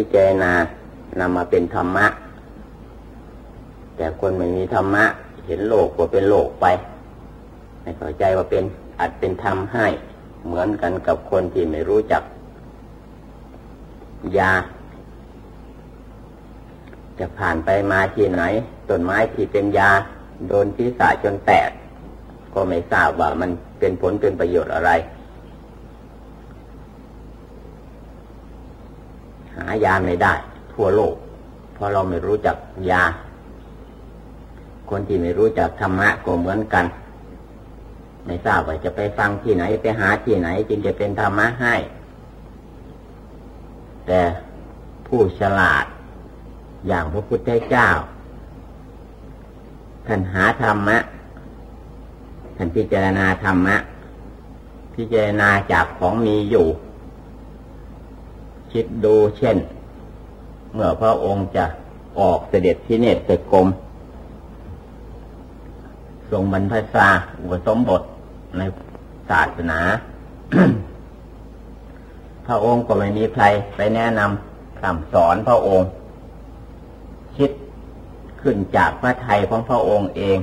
พิจารณานำมาเป็นธรรมะ แต่คนไม่มีธรรมะ เห็นโลกว่าเป็นโลกไป ไม่เข้าใจว่าเป็นอาจเป็นธรรมให้ เหมือนกันกับคนที่ไม่รู้จัก ยา จะผ่านไปมาที่ไหนต้นไม้ที่เป็นยา โดนที่สาจนแตก ก็ไม่ทราบว่ามันเป็นผลเป็นประโยชน์อะไร หายาไม่ได้ ทั่วโลก เพราะเราไม่รู้จักยา คนที่ไม่รู้จักธรรมะก็เหมือนกัน ไม่ทราบว่าจะไปฟังที่ไหนไปหาที่ไหน จึงจะเป็นธรรมะให้ แต่ผู้ฉลาด อย่างพระพุทธเจ้าท่านหาธรรมะท่านพิจารณาธรรมะ พิจารณาจากของมีอยู่ คิดดูเช่น เมื่อพระองค์จะออกเสด็จที่เนตรกรมทรงบรรพชาอุปสมบทในศาสนาพระองค์ก็ไม่มีใครไปแนะนำคำสอนพระองค์ คิดขึ้นจากพระไทยของพระองค์เอง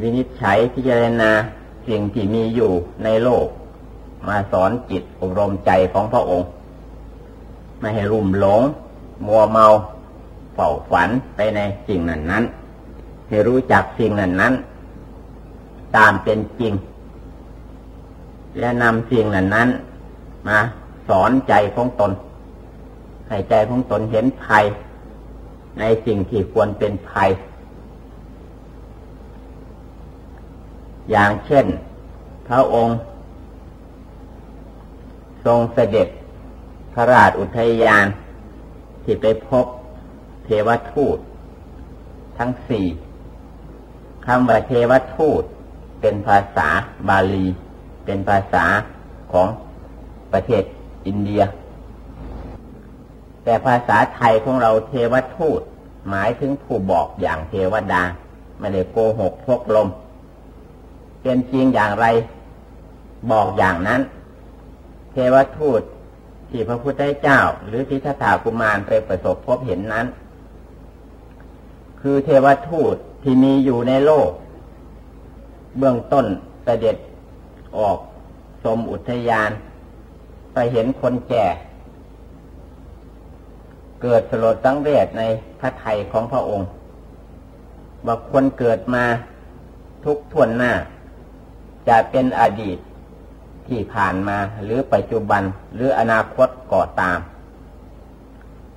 วินิจฉัยพิจารณาสิ่งที่มีอยู่ในโลก มาสอนจิตอบรมใจของพระองค์ ไม่ให้รุ่มหลง มัวเมาเฝ้าฝันไปในสิ่งนั้นนั้นให้รู้จักสิ่งนั้นนั้นตามเป็นจริง และนำสิ่งนั้นนั้นมาสอนใจของตน ให้ใจของตนเห็นภัย ในสิ่งที่ควรเป็นภัย อย่างเช่น พระองค์ ทรงเสด็จพระราชอุทยาน ที่ไปพบเทวทูต ทั้งสี่คำว่าเทวทูต เป็นภาษาบาลี เป็นภาษาของประเทศอินเดีย แต่ภาษาไทยของเราเทวทูต หมายถึงผู้บอกอย่างเทวดา ไม่ได้โกหกพกลม เป็นจริงอย่างไรบอกอย่างนั้น เทวทูตที่พระพุทธเจ้า หรือทิฏฐากุมารไปประสบพบเห็นนั้น คือเทวทูตที่มีอยู่ในโลก เบื้องต้นเสด็จออกสมอุทยาน ไปเห็นคนแก่ เกิดสลดตั้งเวทในพระไทยของพระองค์ว่าคนเกิดมาทุกทวนหน้า จะเป็นอดีต ที่ผ่านมาหรือปัจจุบันหรืออนาคตก่อตาม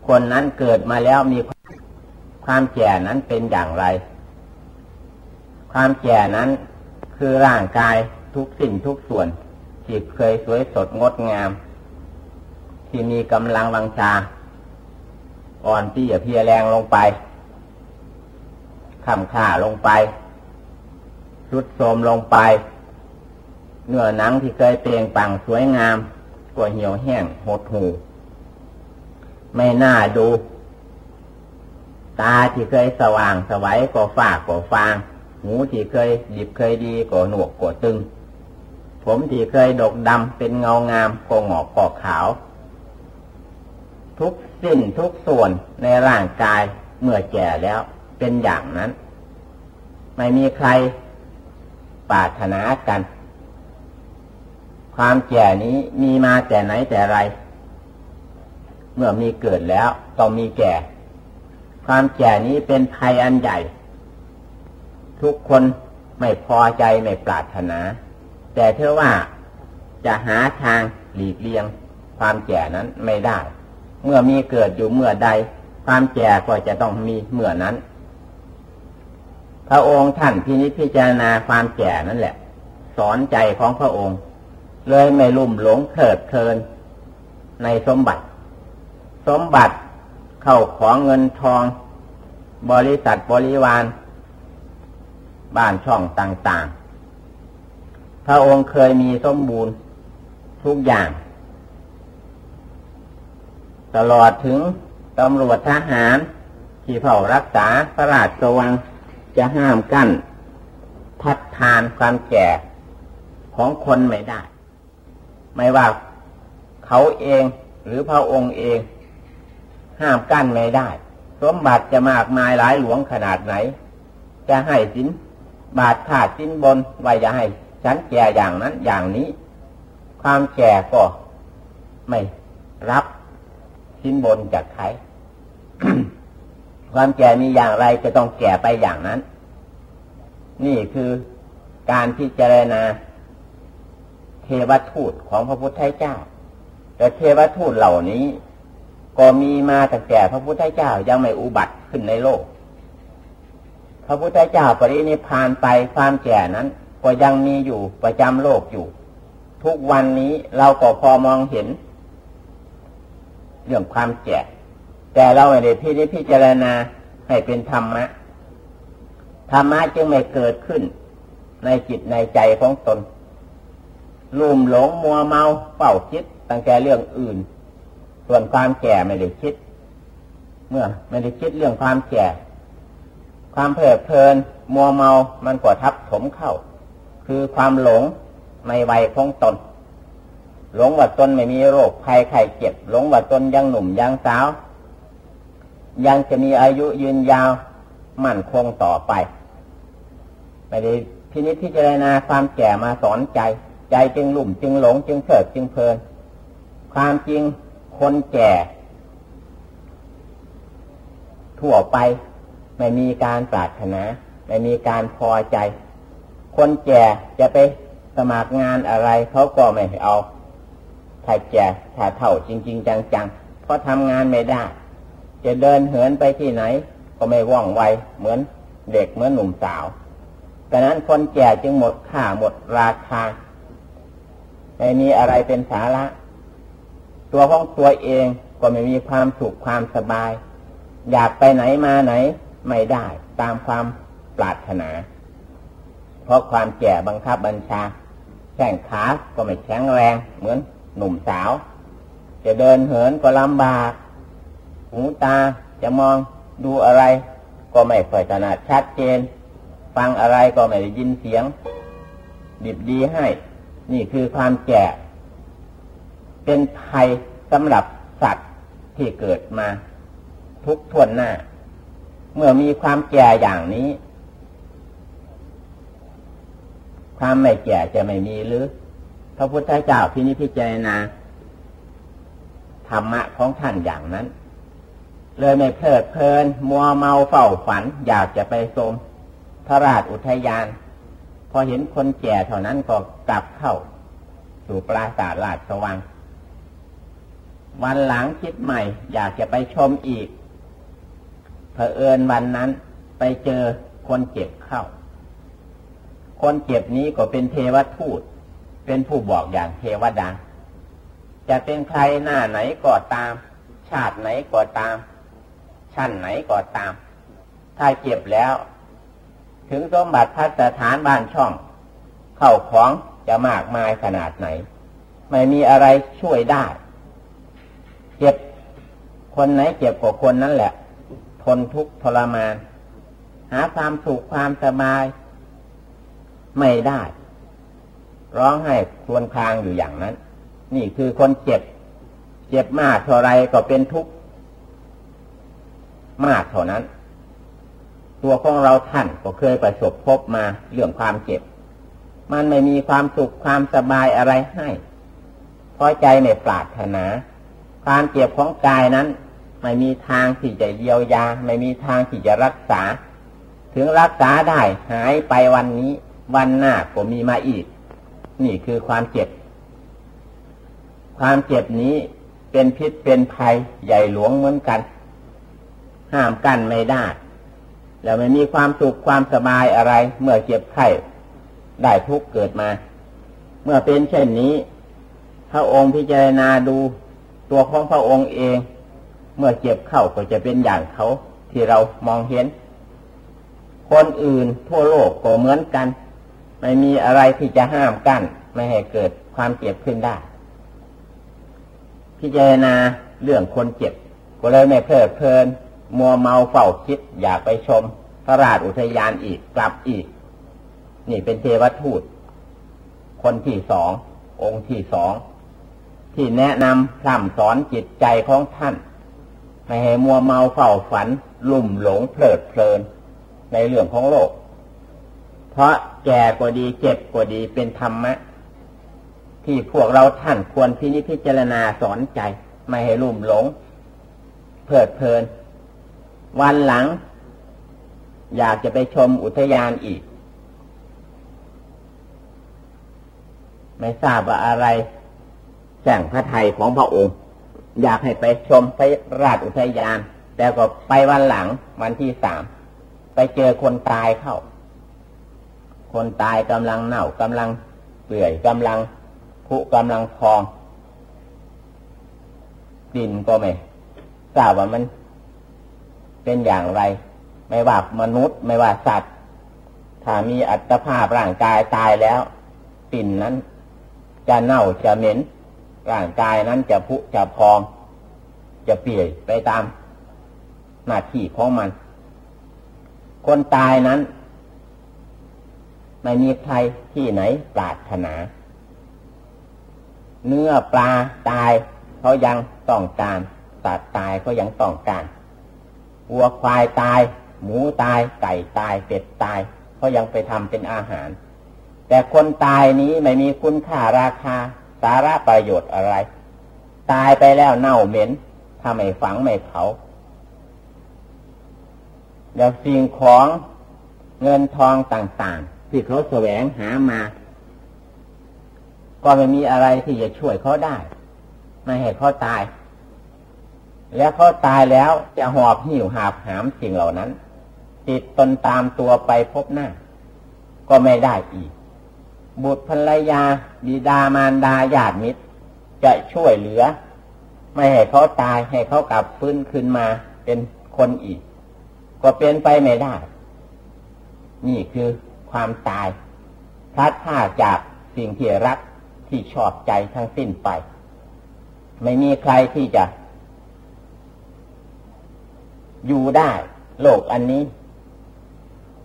คนนั้นเกิดมาแล้วมีความแก่นั้นเป็นอย่างไร ความแก่นั้นคือร่างกายทุกสิ่งทุกส่วนที่เคยสวยสดงดงาม ที่มีกำลังวังชา อ่อนที่จะเพียแรงลงไปข่ำข่าลงไปสุดโทมลงไป เนื้อหนังที่เคยเปลี่ยงปังสวยงามก็เหี่ยวแห้งหดหูไม่น่าดู ตาที่เคยสว่างสวัยก็ฝากก็ฟาง หูที่เคยดิบเคยดีก็หนวกก็ตึง ผมที่เคยดกดำเป็นเงางามก็หงอกก็ขาว ทุกสิ้นทุกส่วนในร่างกายเมื่อแก่แล้วเป็นอย่างนั้น ไม่มีใครปรารถนากัน ความแก่นี้มีมาแต่ไหนแต่ไร เมื่อมีเกิดแล้วต้องมีแก่ ความแก่นี้เป็นภัยอันใหญ่ ทุกคนไม่พอใจไม่ปรารถนา แต่เท่าว่าจะหาทางหลีกเลี่ยง ความแก่นั้นไม่ได้ เมื่อมีเกิดอยู่เมื่อใด ความแก่ก็จะต้องมีเมื่อนั้น พระองค์ท่านพินิจพิจารณาความแก่นั่นแหละ สอนใจของพระองค์ เลยไม่ลุ่มหลงเถิดเทินในสมบัติ สมบัติเข้าของเงินทอง บริษัทบริวาร บ้านช่องต่างๆ พระองค์เคยมีสมบูรณ์ทุกอย่าง ตลอดถึงตำรวจทหาร ที่เฝ้ารักษาพระราชวังจะห้ามกั้นพัดทานความแก่ของคนไม่ได้ ไม่ว่าเขาเองหรือพระองค์เอง ห้ามกั้นไม่ได้ สมบัติจะมากมายหลายหลวงขนาดไหน จะให้สินบาทขาดสินบนไว้จะให้ ฉันแก่อย่างนั้นอย่างนี้ ความแก่ก็ไม่รับสินบนจากใครความแก่มีอย่างไรจะต้องแก่ไปอย่างนั้น นี่คือการพิจารณา เทวทูตของพระพุทธเจ้า แต่เทวทูตเหล่านี้ ก็มีมาตั้งแต่พระพุทธเจ้ายังไม่อุบัติขึ้นในโลก พระพุทธเจ้าปรินิพานไปความแก่นั้น ก็ยังมีอยู่ประจำโลกอยู่ ทุกวันนี้เราก็พอมองเห็น เรื่องความแก่แต่เราไม่ได้พิจิพิจารณาให้เป็นธรรมะ ธรรมะจึงไม่เกิดขึ้นในจิตในใจของตน ลุ่มหลงมัวเมาเฝ้าคิดตั้งแต่เรื่องอื่น ส่วนความแก่ไม่ได้คิด เมื่อไม่ได้คิดเรื่องความแก่ ความเพลิดเพลิน มัวเมามันก็ทับถมเข้า คือความหลงในวัยของตน หลงว่าตนไม่มีโรคภัยไข้เจ็บ หลงว่าตนยังหนุ่มยังสาว ยังจะมีอายุยืนยาวมั่นคงต่อไปไม่ได้พินิจพิจารณาความแก่มาสอนใจ ใจจึงหลุ่มจึงหลงจึงเพิดจึงเพลิน ความจริงคนแก่ ทั่วไปไม่มีการปรารถนา ไม่มีการพอใจ คนแก่จะไปสมัครงานอะไรเขาก็ไม่เอาถ้าแก่ถ้าเท่าจริง ๆ จังๆเพราะทำงานไม่ได้ จะเดินเหินไปที่ไหน ก็ไม่ว่องไวเหมือนเด็กเหมือนหนุ่มสาวดังนั้นคนแก่จึงหมดค่าหมดราคา ไม่มีอะไรเป็นสาระ ตัวของตัวเองก็ไม่มีความสุขความสบาย อยากไปไหนมาไหน ไม่ได้ตามความปรารถนา เพราะความแก่บังคับบัญชา แข้งขาก็ไม่แข็งแรงเหมือนหนุ่มสาว จะเดินเหินก็ลำบาก หูตาจะมองดูอะไร ก็ไม่ค่อยถนัดชัดเจน ฟังอะไรก็ไม่ได้ยินเสียง ดิบดีให้ นี่คือความแก่ เป็นภัยสำหรับสัตว์ที่เกิดมา ทุกทวนหน้า เมื่อมีความแก่อย่างนี้ ความไม่แก่จะไม่มีหรือ พระพุทธเจ้าพินิพิจารณาธรรมะของท่านอย่างนั้น เลยไม่เพลิดเพลิน มัวเมาเฝ้าฝัน อยากจะไปชมพระราชอุทยาน อเห็นคนแก่เท่านั้นก็กลับเข้า สู่ปราสาทลาดสว่างวันหลังคิดใหม่ อยากจะไปชมอีกเผอิญวันนั้นไปเจอคนเจ็บเข้า คนเจ็บนี้ก็เป็นเทวทูต เป็นผู้บอกอย่างเทวดา จะเป็นใครหน้าไหนก็ตาม ชาติไหนก็ตาม ชั้นไหนก็ตาม ถ้าเจ็บแล้ว ถึงสมบัติพัฒฐานบ้านช่อง เข้าของจะมากมายขนาดไหน ไม่มีอะไรช่วยได้ เจ็บคนไหนเจ็บกว่าคนนั้นแหละ ทนทุกข์ทรมาน หาความสุขความสบาย ไม่ได้ ร้องไห้ครวญครางอยู่อย่างนั้น นี่คือคนเจ็บ เจ็บมากเท่าไรก็เป็นทุกข์มากเท่านั้น ตัวของเราท่านก็เคยประสบพบมาเรื่องความเจ็บ มันไม่มีความสุขความสบายอะไรให้เพราะใจไม่ปรารถนา ความเจ็บของกายนั้น ไม่มีทางที่จะเยียวยา ไม่มีทางที่จะรักษา ถึงรักษาได้หายไปวันนี้ วันหน้าก็มีมาอีก นี่คือความเจ็บ ความเจ็บนี้เป็นพิษเป็นภัยใหญ่หลวงเหมือนกัน ห้ามกันไม่ได้ แล้วไม่มีความสุขความสบายอะไร เมื่อเจ็บไข้ได้ทุกเกิดมา เมื่อเป็นเช่นนี้ พระองค์พิจารณาดูตัวของพระองค์เอง เมื่อเจ็บเข้าก็จะเป็นอย่างเขาที่เรามองเห็น คนอื่นทั่วโลกก็เหมือนกัน ไม่มีอะไรที่จะห้ามกัน้นไม่ให้เกิดความเจ็บขึ้นได้ พิจารณาเรื่องคนเจ็บ ก็เลยไม่เพลิดเพลิน มัวเมาเฝ้าคิดอยากไปชม พระราชอุทยานอีกกลับอีก นี่เป็นเทวทูต คนที่สององค์ที่สองที่แนะนำพร่ำสอนจิตใจของท่านไม่ให้มัวเมาเฝ้าฝัน ลุ่มหลงเพลิดเพลิน ในเรื่องของโลก เพราะแก่กว่าดีเจ็บกว่าดีเป็นธรรมะ ที่พวกเราท่านควรพินิจพิจารณาสอนใจ ไม่ให้ลุ่มหลง เพลิดเพลิน วันหลัง อยากจะไปชมอุทยานอีก ไม่ทราบว่าอะไรแสงพระไทยของพระองค์ อยากให้ไปชมไปราชอุทยาน แต่ก็ไปวันหลังวันที่สาม ไปเจอคนตายเข้า คนตายกำลังเน่ากำลังเปื่อยกำลังผุกำลังพองดินก็ไม่ทราบว่ามัน เป็นอย่างไร ไม่ว่ามนุษย์ ไม่ว่าสัตว์ ถ้ามีอัตภาพร่างกายตายแล้วปิ่นนั้น จะเน่าจะเหม็น ร่างกายนั้นจะผุจะพอง จะเปียยไปตามหน้าที่ของมัน คนตายนั้น ไม่มีใครที่ไหนปรารถนา เนื้อปลาตายเขายังต้องการสัตว์ตายเขายังต้องการ วัวควายตาย หมูตาย ไก่ตาย เป็ดตายเขายังไปทำเป็นอาหาร แต่คนตายนี้ไม่มีคุณค่าราคา สาระประโยชน์อะไร ตายไปแล้วเน่าเหม็นถ้าไม่ฝังไม่เผาแล้วสิ่งของเงินทองต่างๆ ที่เขาแสวงหามา ก็ไม่มีอะไรที่จะช่วยเขาได้ ไม่ให้เขาตาย แล้วเขาตายแล้วจะหอบหิวหาบหามสิ่งเหล่านั้น ติดตนตามตัวไปพบหน้า ก็ไม่ได้อีก บุตรภรรยา บิดามารดาญาติมิตร จะช่วยเหลือ ไม่ให้เขาตายให้เขากลับฟื้นขึ้นมาเป็นคนอีก ก็เป็นไปไม่ได้ นี่คือความตายพลัดพาจากสิ่งที่รักที่ชอบใจทั้งสิ้นไป ไม่มีใครที่จะ อยู่ได้ โลกอันนี้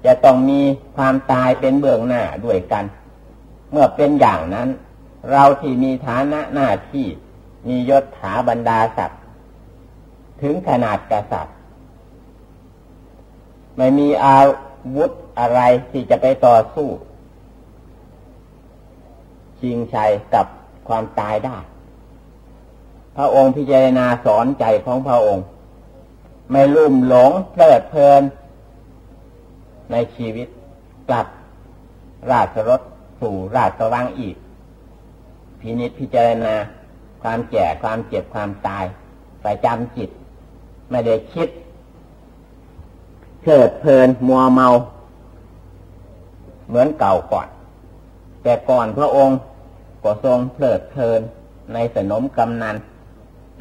จะต้องมีความตายเป็นเบื้องหน้าด้วยกัน เมื่อเป็นอย่างนั้น เราที่มีฐานะหน้าที่ มียศถาบรรดาศักดิ์ถึงขนาดกษัตริย์ ไม่มีอาวุธอะไรที่จะไปต่อสู้ชิงชัยกับความตายได้ พระองค์พิจารณาสอนใจของพระองค์ ไม่ลุ่มหลงเพลิดเพลิน ในชีวิตกลับราชรถสู่ราชวังอีก พินิจพิจารณา ความแก่ความเจ็บความตายไปจำจิต ไม่ได้คิดเพลิดเพลินมัวเมา เหมือนเก่าก่อน แต่ก่อนพระองค์ก็ทรงเพลิดเพลินในสนมกำนัน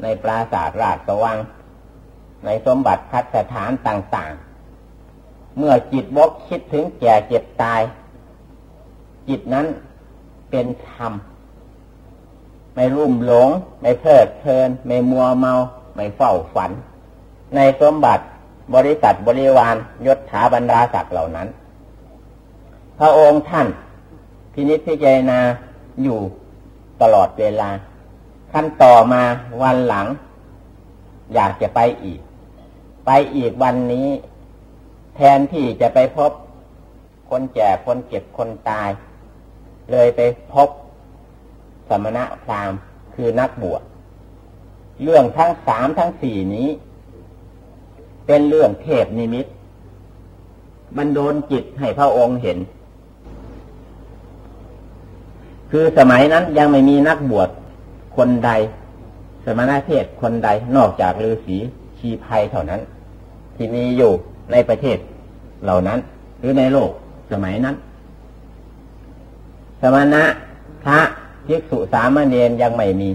ในปราสาทราชว่าง ในสมบัติพัฒฐานต่างๆ เมื่อจิตบกคิดถึงแก่เจ็บตาย จิตนั้นเป็นธรรม ไม่รุ่มหลง ไม่เพลิดเพลิน ไม่มัวเมา ไม่เฝ้าฝัน ในสมบัติบริษัทบริวารยศถาบรรดาศักดิ์เหล่านั้น พระองค์ท่าน พินิจพิจารณาอยู่ตลอดเวลาขั้นต่อมาวันหลัง อยากจะไปอีก ไปอีกวันนี้ แทนที่จะไปพบคนแก่คนเจ็บคนตาย เลยไปพบสมณะพราหมณ์คือนักบวชเรื่องทั้งสามทั้งสี่นี้ เป็นเรื่องเทพนิมิตมันโดนจิตให้พระองค์เห็น คือสมัยนั้นยังไม่มีนักบวชคนใด สมณะเทศคนใดนอกจากฤาษี ชีภัยเท่านั้น ที่มีอยู่ในประเทศเหล่านั้น หรือในโลกสมัยนั้น สมณะพระภิกษุสามเณรยังไม่มี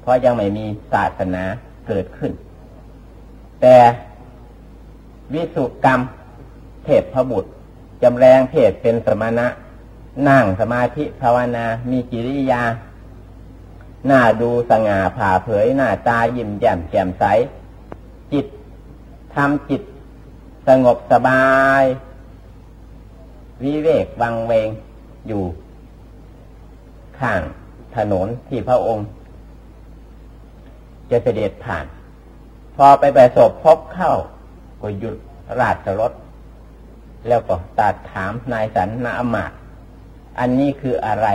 เพราะยังไม่มีศาสนาเกิดขึ้น แต่วิสุกรรมเทพพบุตรจำแรงเพศเป็นสมณะ นั่งสมาธิภาวนา มีกิริยา หน้าดูสง่าผ่าเผย หน้าตายิ้มแย้มแจ่มใส จิตทำจิตสงบสบาย วิเวกวังเวงอยู่ข้างถนนที่พระองค์ จะเสด็จผ่าน พอไปประสบพบเข้า ก็หยุดราชรถ แล้วก็ตัดถามนายสันนาอมาตอันนี้คืออะไร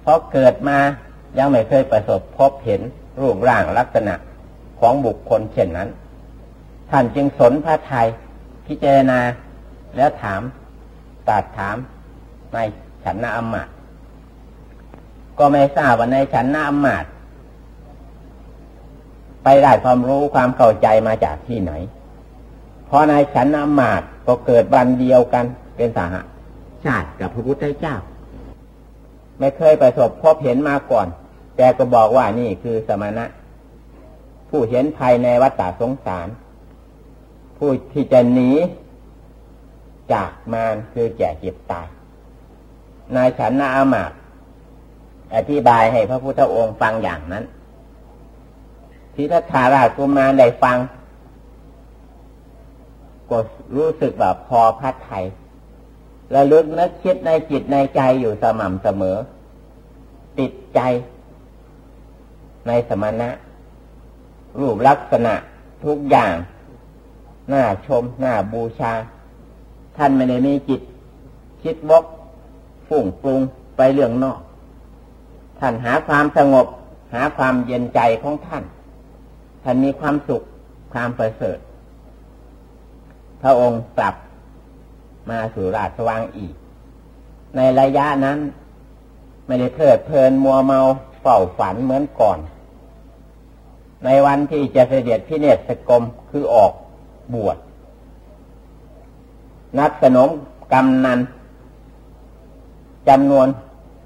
เพราะเกิดมายังไม่เคยประสบพบเห็นรูปร่างลักษณะของบุคคลเช่นนั้น ท่านจึงสนพระไทยพิจารณาแล้วถามตัดถามในฉันนาอมาตก็ไม่ทราบว่าในฉันนาอมาตไปได้ความรู้ความเข้าใจมาจากที่ไหน เพราะในฉันนาอมาตก็เกิดวันเดียวกันเป็นสหชาติกับพระพุทธเจ้า ไม่เคยประสบพบเห็นมาก่อน แต่ก็บอกว่านี่คือสมณะ ผู้เห็นภายในวัฏสงสาร ผู้ที่จะหนีจากมารคือแก่เจ็บตาย นายฉันนาอามาตอธิบายให้พระพุทธองค์ฟังอย่างนั้นที่ทัาราชกุมารได้ฟังก็รู้สึกแบบพอพัดไทยและลึกนึกคิดในจิตในใจอยู่สม่ำเสมอ ติดใจ ในสมณะ รูปลักษณะทุกอย่าง น่าชมน่าบูชา ท่านไม่ได้มีจิต คิดวกฝุ่งปรุงไปเรื่องนอก ท่านหาความสงบ หาความเย็นใจของท่าน ท่านมีความสุขความประเสริฐ พระองค์กลับมาสู่ราชวังอีก ในระยะนั้น ไม่ได้เพลิดเพลินมัวเมาเฝ้าฝันเหมือนก่อน ในวันที่จะเสด็จพิเนศกรมคือออก บวชนักสนมกำนันจำนวน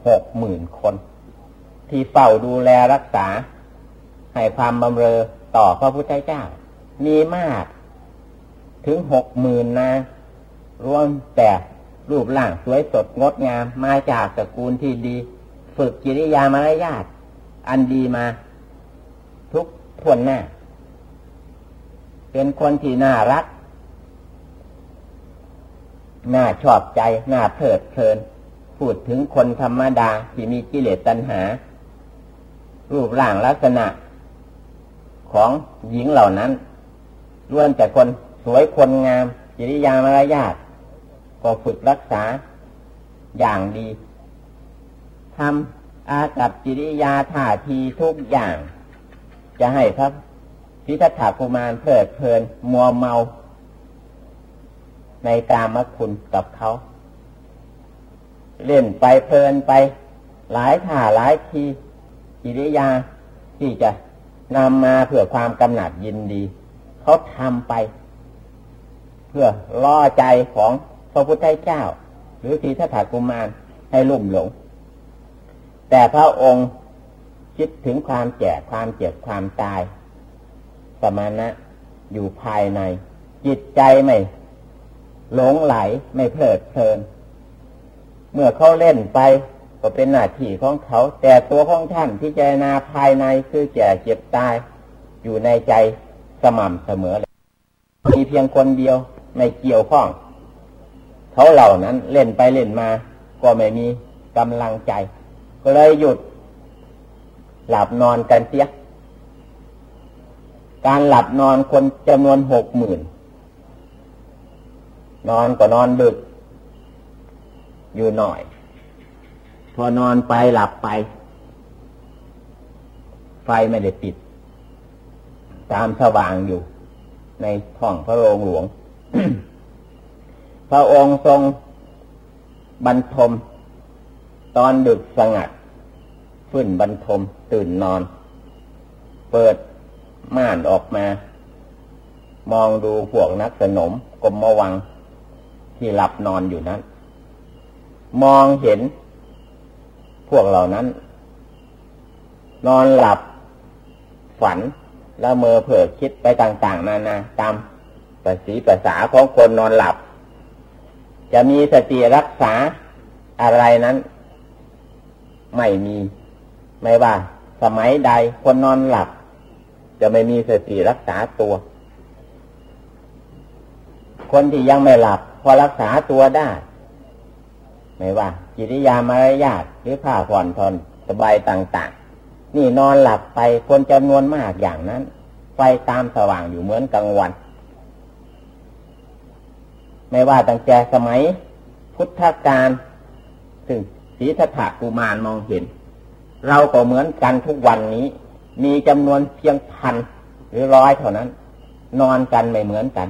หกหมื่นคน ที่เฝ้าดูแลรักษา ให้ความบำเรอต่อพระพุทธเจ้า มีมาก ถึงหกหมื่นนารวมแต่รูปร่างสวยสดงดงาม มาจากสกุลที่ดี ฝึกกิริยามารยาทอันดีมา ทุกทวนหน้า เป็นคนที่น่ารัก น่าชอบใจ น่าเพลิดเพลิน พูดถึงคนธรรมดาที่มีกิเลสตัณหา รูปร่างลักษณะ ของหญิงเหล่านั้นล้วนแต่คนสวยคนงามกิริยามารยาทก็ฝึกรักษาอย่างดีทำอากับจิริยาท่าทีทุกอย่าง จะให้พระ พิทักษ์กุมารเพลิดเพลิน มัวเมา ในกามคุณกับเขา เล่นไปเพลินไป หลายท่าหลายทีจิริยาที่จะนำมาเพื่อความกำหนัดยินดี เขาทำไป เพื่อล่อใจของพระพุทธเจ้า หรือทีทัตถกุมารให้ลุ่มหลง แต่พระองค์คิดถึงความแก่ความเจ็บความตาย สมานะอยู่ภายใน จิตใจไม่ หลงไหลไม่เพลิดเพลิน เมื่อเขาเล่นไปก็เป็นหน้าที่ของเขา แต่ตัวของท่านที่เจนาภายในคือแก่เจ็บตาย อยู่ในใจสม่ำเสมอมีเพียงคนเดียวไม่เกี่ยวข้อง เขาเหล่านั้นเล่นไปเล่นมา ก็ไม่มีกำลังใจ ก็เลยหยุด หลับนอนกันเสีย การหลับนอนคนจำนวนหกหมื่นนอนก็นอนดึก อยู่หน่อย พอนอนไปหลับไป ไฟไม่ได้ปิด ตามสว่างอยู่ ในท้องพระโรงหลวง พระองค์ทรงบรรทม ตอนดึกสงัดฟื้นบรรทมตื่นนอน เปิด ม่านออกมา มองดูพวกนักสนมกรมวังที่หลับนอนอยู่นั้น มองเห็น พวกเหล่านั้น นอนหลับ ฝันแล้วเมื่อเผื่อคิดไปต่างๆนานาตามภาษีภาษาของคนนอนหลับ จะมีสติรักษาอะไรนั้น ไม่มี ไม่ว่า สมัยใดคนนอนหลับ จะไม่มีสติรักษาตัว คนที่ยังไม่หลับ พอรักษาตัวได้ ไม่ว่า กิริยามารยาทหรือผ้าผ่อนทนสบายต่างๆ นี่นอนหลับไปคนจำนวนมากอย่างนั้น ไฟตามสว่างอยู่เหมือนกลางวัน ไม่ว่าตั้งแต่สมัย พุทธกาลถึงศีทัตถกุมารมองเห็น เราก็เหมือนกันทุกวันนี้ มีจำนวนเพียงพันหรือร้อยเท่านั้น นอนกันไม่เหมือนกัน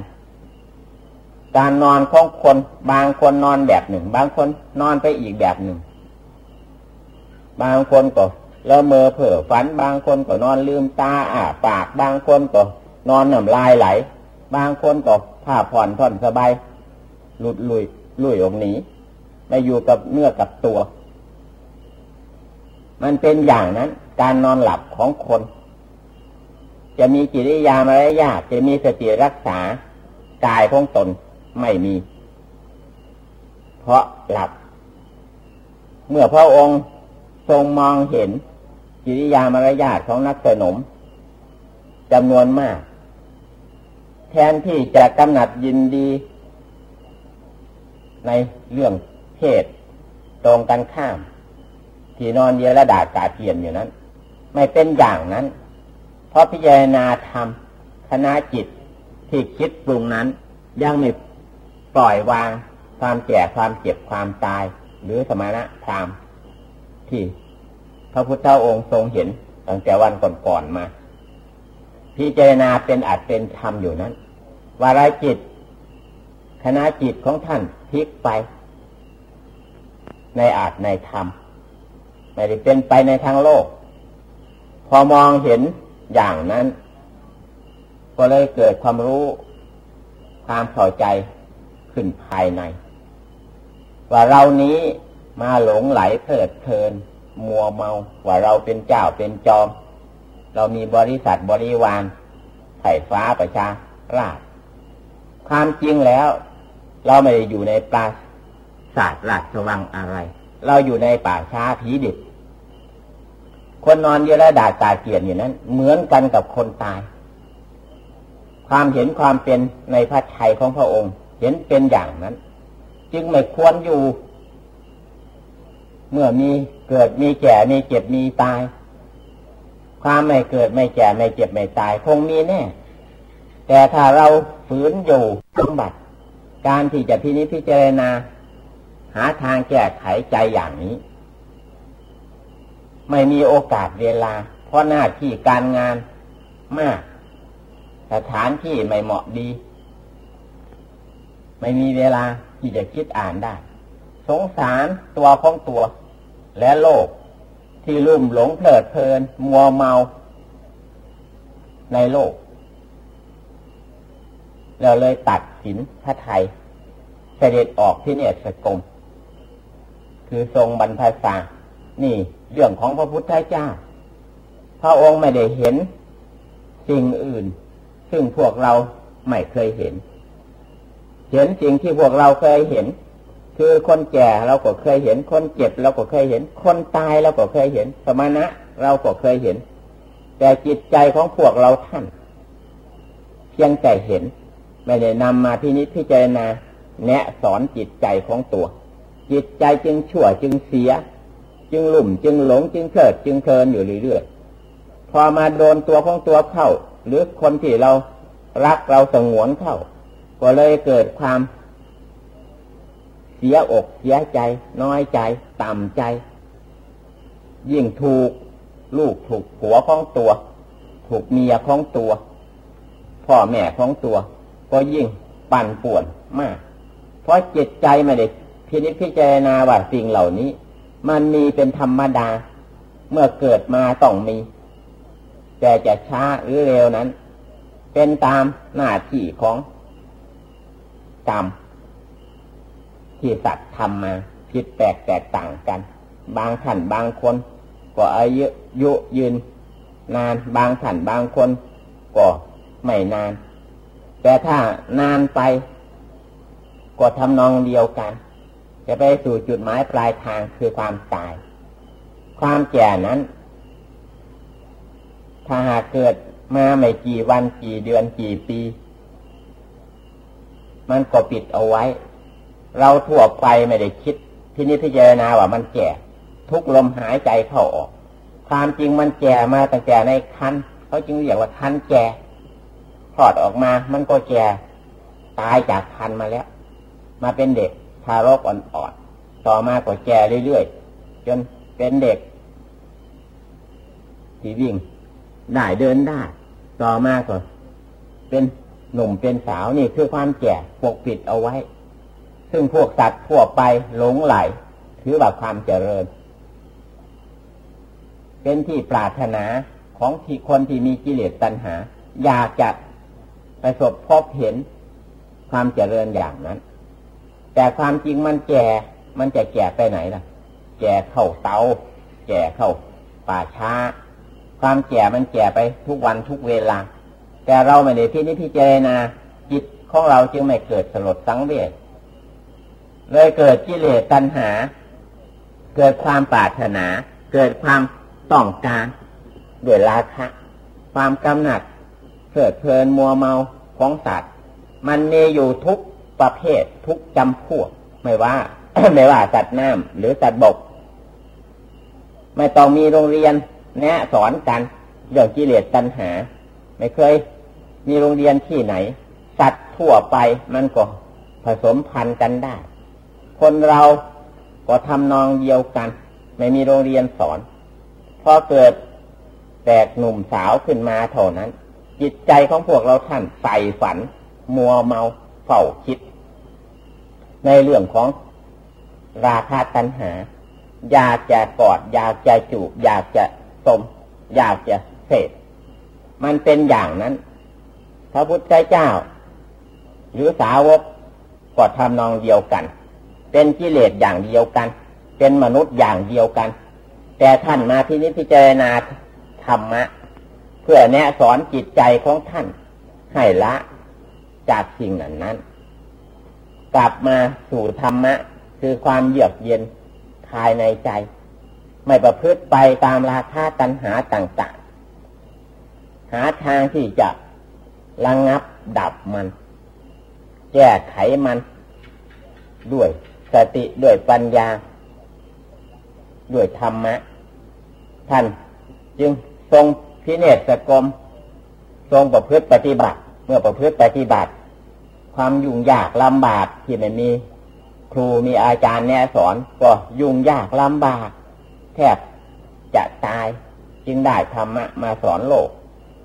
การนอนของคนบางคนนอนแบบหนึ่ง บางคนนอนไปอีกแบบหนึ่ง บางคนก็ละเมอเผ่อฝัน บางคนก็นอนลืมตาอ้าปาก บางคนก็นอนน้ำลายไหล บางคนก็ผ้าผ่อนท่อนสบายหลุดลุยลุยออกหนีไม่อยู่กับเนื้อกับตัว มันเป็นอย่างนั้น การนอนหลับของคน จะมีกิริยามารยาทจะมีสติรักษากายของตนไม่มี เพราะหลับ เมื่อพระองค์ทรงมองเห็นกิริยามารยาทของนักสนมจำนวนมาก แทนที่จะกำหนัดยินดี ในเรื่องเพศตรงกันข้าม ที่นอนเยระดากาเทียนอยู่นั้น ไม่เป็นอย่างนั้น เพราะพิจารณาธรรมคณะจิตที่คิดปรุงนั้น ยังไม่ปล่อยวางความแก่ความเจ็บความตาย หรือสมณะธรรมที่พระพุทธองค์ทรงเห็นตั้งแต่วันก่อนๆมา พิจารณาเป็นอาจเป็นธรรมอยู่นั้นวาระจิต คณะจิตของท่านพลิกไป ในอาจในธรรมไม่ได้เป็นไปในทางโลก พอมองเห็นอย่างนั้น ก็เลยเกิดความรู้ความเข้าใจขึ้นภายใน ว่าเรานี้มาหลงไหลเพลิดเพลิน มัวเมาว่าเราเป็นเจ้าเป็นจอม เรามีบริษัทบริวารไถ่ฟ้าประชาราชความจริงแล้ว เราไม่ได้อยู่ในปราศาสาทราชวังอะไร เราอยู่ในป่าช้าผีดิบ คนนอนเยระดาตาเกียนอยู่นั้น เหมือนกันกับคนตาย ความเห็นความเป็นในพระทัยของพระองค์ เห็นเป็นอย่างนั้น จึงไม่ควรอยู่ เมื่อมีเกิดมีแก่มีเจ็บมีตาย ความไม่เกิดไม่แก่ไม่เจ็บไม่ตาย คงมีแน่ แต่ถ้าเราฝืนอยู่สมบัติ การที่จะพินิจพิจารณา หาทางแก้ไขใจอย่างนี้ ไม่มีโอกาสเวลา เพราะหน้าที่การงานมาก สถานที่ไม่เหมาะดี ไม่มีเวลาที่จะคิดอ่านได้ สงสารตัวของตัว และโลกที่ลุ่มหลงเพลิดเพลิน มัวเมา ในโลก เราเลยตัดสินพระไทยเสด็จออกที่เนี่ยสกมคือทรงบรรพชานี่ เรื่องของพระพุทธเจ้า พระองค์ไม่ได้เห็นสิ่งอื่น ซึ่งพวกเราไม่เคยเห็น เห็นสิ่งที่พวกเราเคยเห็น คือคนแก่เราก็เคยเห็น คนเจ็บเราก็เคยเห็น คนตายเราก็เคยเห็น สมณะเราก็เคยเห็น แต่จิตใจของพวกเราท่าน เพียงแต่เห็น ไม่ได้นำมาพินิจพิจารณาแนะสอนจิตใจของตัว จิตใจจึงชั่วจึงเสีย จึงลุ่ม จึงหลง จึงเกิด จึงเพลินอยู่เรื่อยๆพอมาโดนตัวของตัวเข้า หรือคนที่เรารักเราสงวนเข้า ก็เลยเกิดความเสียอกเสียใจ น้อยใจ ต่ำใจ ยิ่งถูกลูกถูกผัวของตัว ถูกเมียของตัว พ่อแม่ของตัว ก็ยิ่งปั่นป่วนมาก เพราะจิตใจไม่ได้พินิจพิจารณาว่าสิ่งเหล่านี้ มันมีเป็นธรรมดา เมื่อเกิดมาต้องมี แต่จะช้าหรือเร็วนั้น เป็นตามหน้าที่ของกรรมที่สัตว์ทำมาผิดแปลกแตกต่างกัน บางท่านบางคนก็อายุยุยืน นานบางท่านบางคนก็ไม่นาน แต่ถ้านานไป ก็ทำนองเดียวกัน จะไปสู่จุดหมายปลายทางคือความตาย ความแก่นั้น ถ้าหากเกิดมาไม่กี่วันกี่เดือนกี่ปี มันก็ปิดเอาไว้ เราทั่วไปไม่ได้คิด ที่นี้พิจารณาว่ามันแก่ ทุกลมหายใจเข้าออก ความจริงมันแก่มาตั้งแต่ในคันเขาจึงเรียกว่าคันแก่คลอดออกมา มันก็แก่ตายจากคันมาแล้ว มาเป็นเด็การกอ่อนๆต่อมาก็แก่เรื่อยๆ จนเป็นเด็ก ที่วิ่งได้เดินได้ ต่อมาก็เป็นหนุ่มเป็นสาวนี่คือความแก่ปกปิดเอาไว้ ซึ่งพวกสัตว์ทั่วไปหลงไหลถือว่าความเจริญ เป็นที่ปรารถนาของที่คนที่มีกิเลสตัณหา อยากจะประสบพบเห็นความเจริญอย่างนั้น แต่ความจริงมันแก่ มันจะแก่ไปไหนล่ะ แก่เข้าเตา แก่เข้าป่าช้า ความแก่มันแก่ไปทุกวันทุกเวลา แต่เราไม่ได้พินิจพิจารณาจิตของเราจึงไม่เกิดสลดสังเวชเลยเกิดกิเลสตัณหา เกิดความปรารถนา เกิดความต้องการด้วยราคะ ความกำหนัดเพลิดเพลินมัวเมาของสัตว์ มันมีอยู่ทุก ประเภททุกจำพวก ไม่ว่า ไม่ว่าสัตว์น้ำหรือสัตว์บก ไม่ต้องมีโรงเรียนแนะสอนกันเรื่องกิเลสตัณหา ไม่เคย มีโรงเรียนที่ไหน สัตว์ทั่วไปมันก็ผสมพันธุ์กันได้ คนเราก็ทำนองเดียวกัน ไม่มีโรงเรียนสอนพอเกิดแตกหนุ่มสาวขึ้นมาเท่านั้น จิตใจของพวกเราท่านใส่ฝัน มัวเมาเฝ้าคิด ในเรื่องของราคาตัณหา อยากจะกอด อยากจะจูบ อยากจะสม อยากจะเสพมันเป็นอย่างนั้น พระพุทธเจ้า หรือสาวกก็ทำนองเดียวกัน เป็นกิเลสอย่างเดียวกัน เป็นมนุษย์อย่างเดียวกัน แต่ท่านมาพินิจพิจารณาธรรมะ เพื่อแนะสอนจิตใจของท่านให้ละจากสิ่งนั้นนั้น กลับมาสู่ธรรมะ คือความเยือกเย็นภายในใจ ไม่ประพฤติไปตามราคาตัณหาต่างๆ หาทางที่จะระงงับดับมัน แก้ไขมัน ด้วยสติด้วยปัญญา ด้วยธรรมะ ท่านจึงทรงพิเนศกรมทรงประพฤติปฏิบัติ เมื่อประพฤติปฏิบัติ ความยุ่งยากลำบากที่ไม่มี ครูมีอาจารย์แนะสอนก็ยุ่งยากลำบาก แทบจะตายจึงได้ธรรมะมาสอนโลก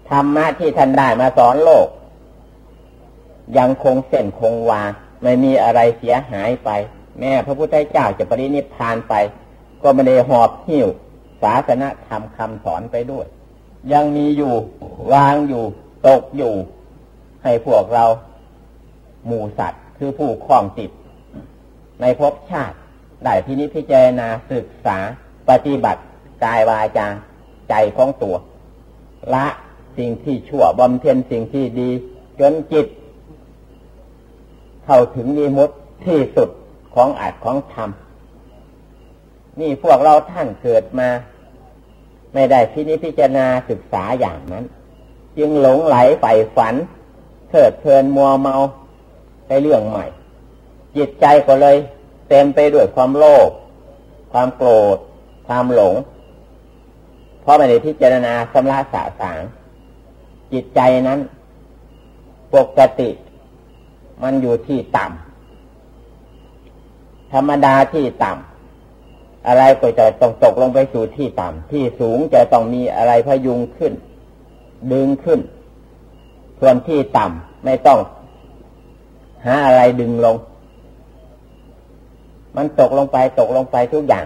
ธรรมะที่ท่านได้มาสอนโลก ยังคงเส้นคงวาไม่มีอะไรเสียหายไป แม่พระพุทธเจ้าจะปรินิพพานไป ก็ไม่ได้หอบหิ้วศาสนาธรรมคำสอนไปด้วย ยังมีอยู่วางอยู่ ตกอยู่ ให้พวกเรา หมูสัตว์ คือผู้คล้องติดในภพชาติได้พินิจพิจารณาศึกษาปฏิบัติกายวาจาใจของตัว ละสิ่งที่ชั่วบำเพ็ญสิ่งที่ดี จนจิต เข้าถึงนิมุตที่สุดของอาจของธรรม นี่พวกเราท่านเกิดมา ไม่ได้พินิจพิจารณาศึกษาอย่างนั้น จึงหลงไหลใฝ่ฝันเถิดเพลินมัวเมา เรื่องใหม่ จิตใจก็เลย เต็มไปด้วยความโลภความโกรธ ความหลง เพราะไม่ได้พิจารณาสำระสาสางจิตใจนั้น ปกติมันอยู่ที่ต่ำธรรมดาที่ต่ำอะไรก็จะต้องตกลงไปสู่ที่ต่ำที่สูงจะต้องมีอะไรพยุงขึ้น ดึงขึ้น ส่วนที่ต่ำไม่ต้อง หาอะไรดึงลง มันตกลงไปตกลงไปทุกอย่าง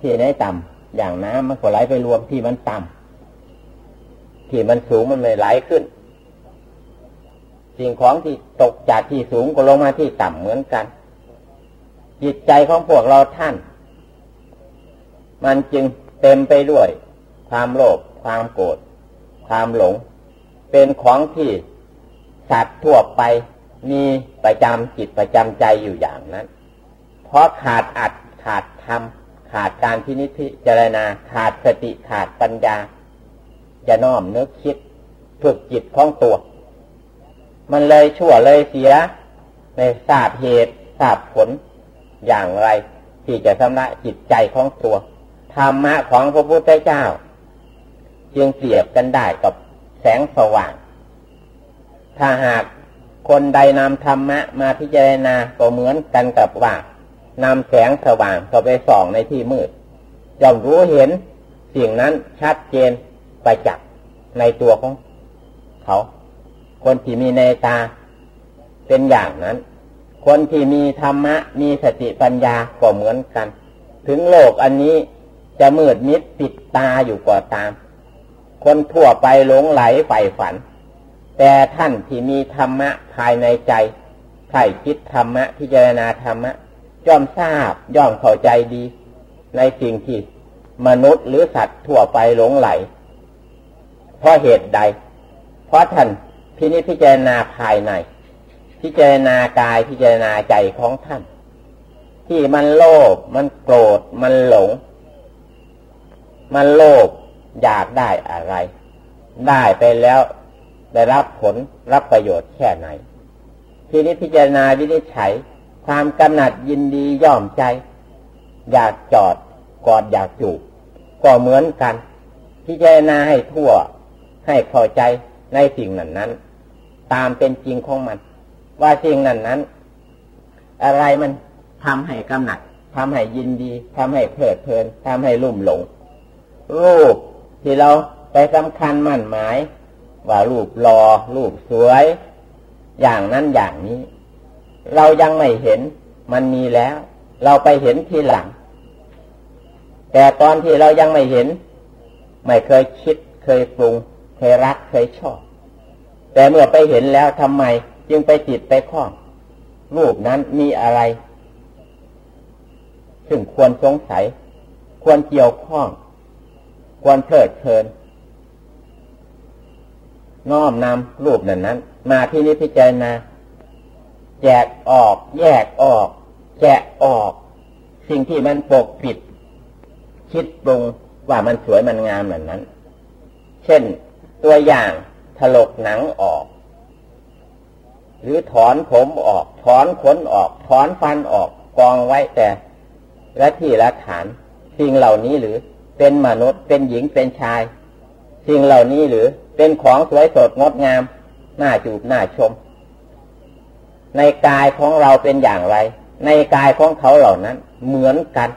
ที่ไหนต่ำอย่างน้ำมันก็ไหลไปรวมที่มันต่ำที่มันสูงมันไม่ไหลขึ้น สิ่งของที่ตกจากที่สูงก็ลงมาที่ต่ำเหมือนกัน จิตใจของพวกเราท่าน มันจึงเต็มไปด้วย ความโลภความโกรธความหลง เป็นของที่สัตว์ทั่วไป มีประจำจิตประจำใจอยู่อย่างนั้น เพราะขาดอัดขาดทำขาดการพินิจพิจารณาขาดสติขาดปัญญา จะน้อมนึกคิดฝึกจิตของตัว มันเลยชั่วเลยเสียในทราบเหตุทราบผลอย่างไร ที่จะชำระจิตใจของตัวธรรมะของพระพุทธเจ้า จึงเปรียบกันได้กับแสงสว่าง ถ้าหาก คนใดนำธรรมะมาพิจารณาก็เหมือนกันกับว่านำแสงสว่างเข้าไปส่องในที่มืดย่อมรู้เห็นสิ่งนั้นชัดเจนไปจักในตัวของเขา คนที่มีในตาเป็นอย่างนั้น คนที่มีธรรมะ มีสติปัญญาก็เหมือนกัน ถึงโลกอันนี้จะมืดมิดปิดตาอยู่ก็ตาม คนทั่วไปหลงไหลใฝ่ฝัน แต่ท่านที่มีธรรมะภายในใจใครคิดธรรมะพิจารณาธรรมะย่อมทราบย่อมเข้าใจดี ในสิ่งที่มนุษย์หรือสัตว์ทั่วไปหลงไหล เพราะเหตุใด เพราะท่านพินิจพิจารณาภายใน พิจารณากายพิจารณาใจของท่าน ที่มันโลภมันโกรธมันหลง มันโลภอยากได้อะไร ได้ไปแล้ว ได้รับผลรับประโยชน์แค่ไหน ทีนี้พิจารณาวินิจฉัย ความกำหนัดยินดีย่อมใจ อยากจอดกอดอยากจูบก็เหมือนกัน พิจารณาให้ทั่วให้พอใจในสิ่งนั้นนั้น ตามเป็นจริงของมัน ว่าสิ่งนั้นนั้น อะไรมันทำให้กำหนัดทำให้ยินดีทำให้เพลิดเพลินทำให้ลุ่มหลง รูปที่เราไปสำคัญมั่นหมาย ว่ารูปรอรูปสวย อย่างนั้นอย่างนี้ เรายังไม่เห็นมันมีแล้ว เราไปเห็นทีหลัง แต่ตอนที่เรายังไม่เห็น ไม่เคยคิดเคยปรุง เคยรักเคยชอบ แต่เมื่อไปเห็นแล้วทำไม จึงไปติดไปคล้อง รูปนั้นมีอะไร ซึ่งควรสงสัย ควรเกี่ยวข้อง ควรเพลิดเพลิน น้อมนำรูปนั้นนั้น มาที่นิพพิจารณาแยกออก แยกออกแกะออก สิ่งที่มันปกปิด คิดปรุงว่ามันสวยมันงามเหมือนนั้น เช่นตัวอย่างถลกหนังออก หรือถอนผมออก ถอนขนออก ถอนฟันออกกองไว้แต่ละที่ละฐาน สิ่งเหล่านี้หรือเป็นมนุษย์เป็นหญิงเป็นชาย สิ่งเหล่านี้หรือเป็นของสวยสดงดงาม น่าจูบน่าชม ในกายของเราเป็นอย่างไร ในกายของเขาเหล่านั้น เหมือนกัน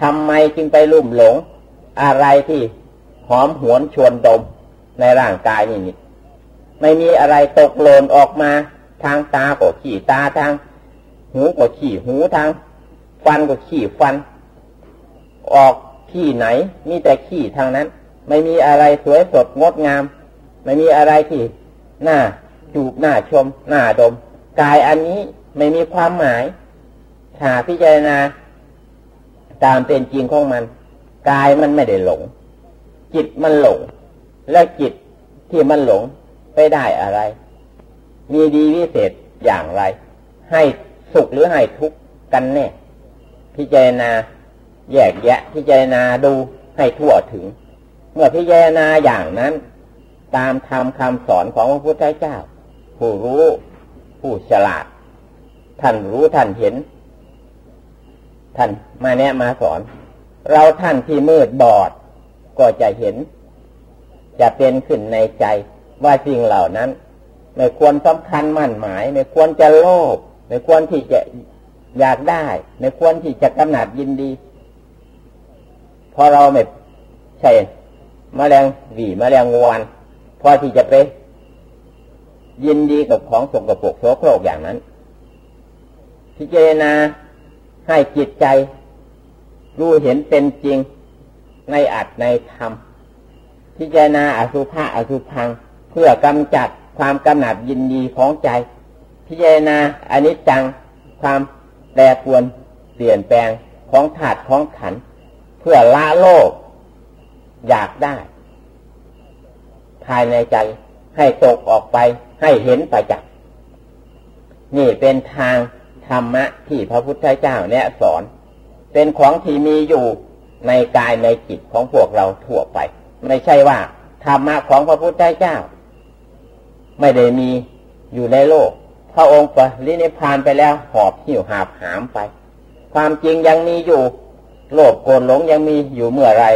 ทำไมจึงไปลุ่มหลง อะไรที่หอมหวนชวนดมในร่างกายนี่นี่ไม่มีอะไรตกหล่นออกมาทางตาก็ขี่ตาทาง หูก็ขี่หูทาง ฟันก็ขี่ฟัน ออกขี่ไหน มีแต่ขี่ทางนั้น ไม่มีอะไรสวยสดงดงาม ไม่มีอะไรที่หน้าจูบหน้าชมหน้าดม กายอันนี้ไม่มีความหมายถ้าพิจารณา ตามเป็นจริงของมัน กายมันไม่ได้หลง จิตมันหลง และจิตที่มันหลงไปได้อะไร มีดีวิเศษอย่างไร ให้สุขหรือให้ทุกข์กันแน่พิจารณาแยกแยะพิจารณาดูให้ทั่วถึง เมื่อพิจารณาอย่างนั้น ตามธรรมคำสอนของพระพุทธเจ้า ผู้รู้ผู้ฉลาด ท่านรู้ท่านเห็น ท่านมาแนะมาสอน เราท่านที่มืดบอด ก็จะเห็น จะเป็นขึ้นในใจว่าสิ่งเหล่านั้น ไม่ควรสำคัญมั่นหมาย ไม่ควรจะโลภไม่ควรที่จะอยากได้ ไม่ควรที่จะกำหนัดยินดี พอเราไม่ใช่ มแมลงหวีมแมลงวันพอที่จะไปยินดีกับของสกปรกโสโครกอย่างนั้น พิจารณาให้จิตใจ รู้เห็นเป็นจริงในอัตในธรรมพิจารณาอสุภะอสุพัง เพื่อกำจัดความกำหนัดยินดีของใจ พิจารณาอนิจจังความแปรปวนเปลี่ยนแปลงของถาดของขัน เพื่อละโลก อยากได้ ภายในใจให้ตกออกไปให้เห็นไปจักนี่เป็นทางธรรมะที่พระพุทธเจ้าเนี่ยสอน เป็นของที่มีอยู่ในกายในจิตของพวกเราทั่วไป ไม่ใช่ว่าธรรมะของพระพุทธเจ้า ไม่ได้มีอยู่ในโลก พระองค์ปรินิพานไปแล้วหอบหิวหาบหามไป ความจริงยังมีอยู่ โลภโกรธหลงยังมีอยู่เมื่อไร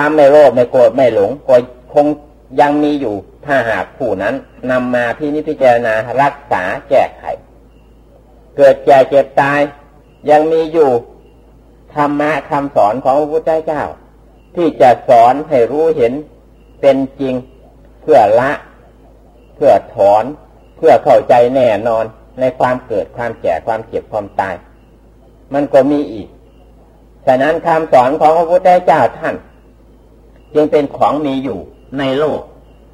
ความไม่โลภไม่โกรธไม่หลงก็คงยังมีอยู่ถ้าหากผู้นั้นนำมาที่นิพพานารักษาแก้ไข เกิดแก่เจ็บตาย ยังมีอยู่ธรรมะคำสอนของพระพุทธเจ้า ที่จะสอนให้รู้เห็นเป็นจริงเพื่อละ เพื่อถอน เพื่อเข้าใจแน่นอนในความเกิดความแก่ความเจ็บความตาย มันก็มีอีกฉะนั้นคำสอนของพระพุทธเจ้าท่าน จึงเป็นของมีอยู่ในโลก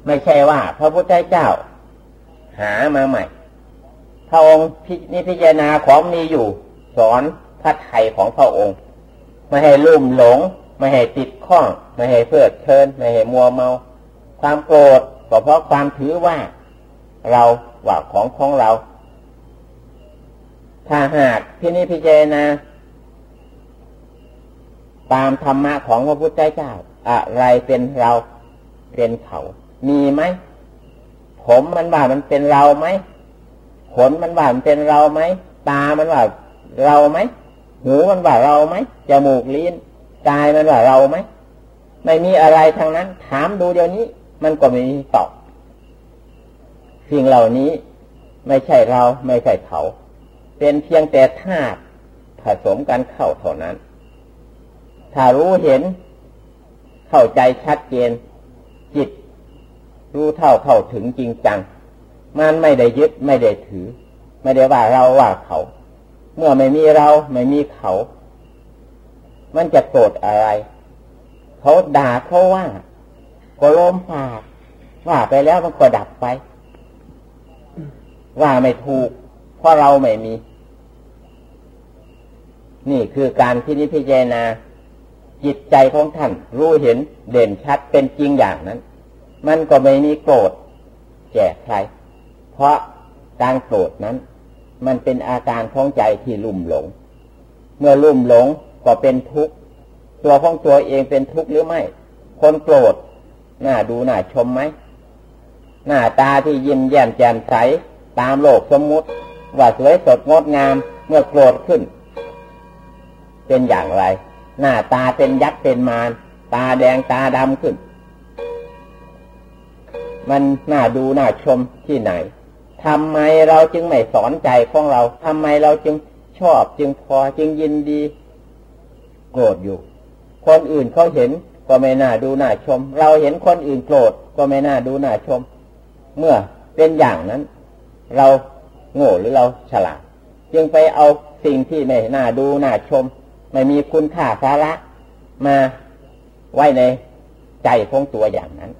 ไม่ใช่ว่า พระพุทธเจ้า หามาใหม่พระองค์นิพิจารณาของมีอยู่ สอนพระไทยของพระองค์ ไม่ให้ลุ่มหลง ไม่ให้ติดข้อง ไม่ให้เพื่อเชิญไม่ให้มัวเมา ความโกรธก็เพราะความถือว่า เราว่าของของเรา ถ้าหากที่นี้พิจารณาตามธรรมะของพระพุทธเจ้า อะไรเป็นเราเป็นเขา มีไหม ผมมันว่ามันเป็นเราไหมขนมันว่ามันเป็นเราไหม ตามันว่าเราไหมหูมันว่าเราไหมจมูกลิ้นกายมันว่าเราไหมไม่มีอะไรทางนั้น ถามดูเดี๋ยวนี้ มันก็ไม่มีตอบสิ่งเหล่านี้ไม่ใช่เราไม่ใช่เขา เป็นเพียงแต่ธาตุผสมกันเข้าเท่านั้น ถ้ารู้เห็น เข้าใจชัดเจน จิต รู้เท่าเข้าถึงจริงจัง มันไม่ได้ยึดไม่ได้ถือ ไม่ได้ว่าเราว่าเขา เมื่อไม่มีเราไม่มีเขา มันจะโกรธอะไร เขาด่าเขาว่าก็ล้มปากว่าไปแล้วมันก็ดับไป ว่าไม่ถูก เพราะเราไม่มี นี่คือการที่นิพพานา จิตใจของท่าน รู้เห็นเด่นชัดเป็นจริงอย่างนั้น มันก็ไม่มีโกรธแก่ใคร เพราะการโกรธนั้น มันเป็นอาการของใจที่ลุ่มหลง เมื่อลุ่มหลงก็เป็นทุกข์ตัวของตัวเองเป็นทุกข์หรือไม่ คนโกรธหน้าดูหน้าชมไหมหน้าตาที่ยิ้มแย้มแจ่มใสตามโลกสมมุติ ว่าสวยสดงดงามเมื่อโกรธขึ้น เป็นอย่างไร หน้าตาเป็นยักษ์เป็นมารตาแดงตาดำขึ้น มันน่าดูน่าชมที่ไหนทำไมเราจึงไม่สอนใจของเราทำไมเราจึงชอบจึงพอจึงยินดี โกรธอยู่ คนอื่นเขาเห็นก็ไม่น่าดูน่าชม เราเห็นคนอื่นโกรธก็ไม่น่าดูน่าชม เมื่อเป็นอย่างนั้น เราโง่หรือเราฉลาด จึงไปเอาสิ่งที่ไม่น่าดูน่าชม ไม่มีคุณค่าสาระมาไว้ในใจของตัวอย่างนั้น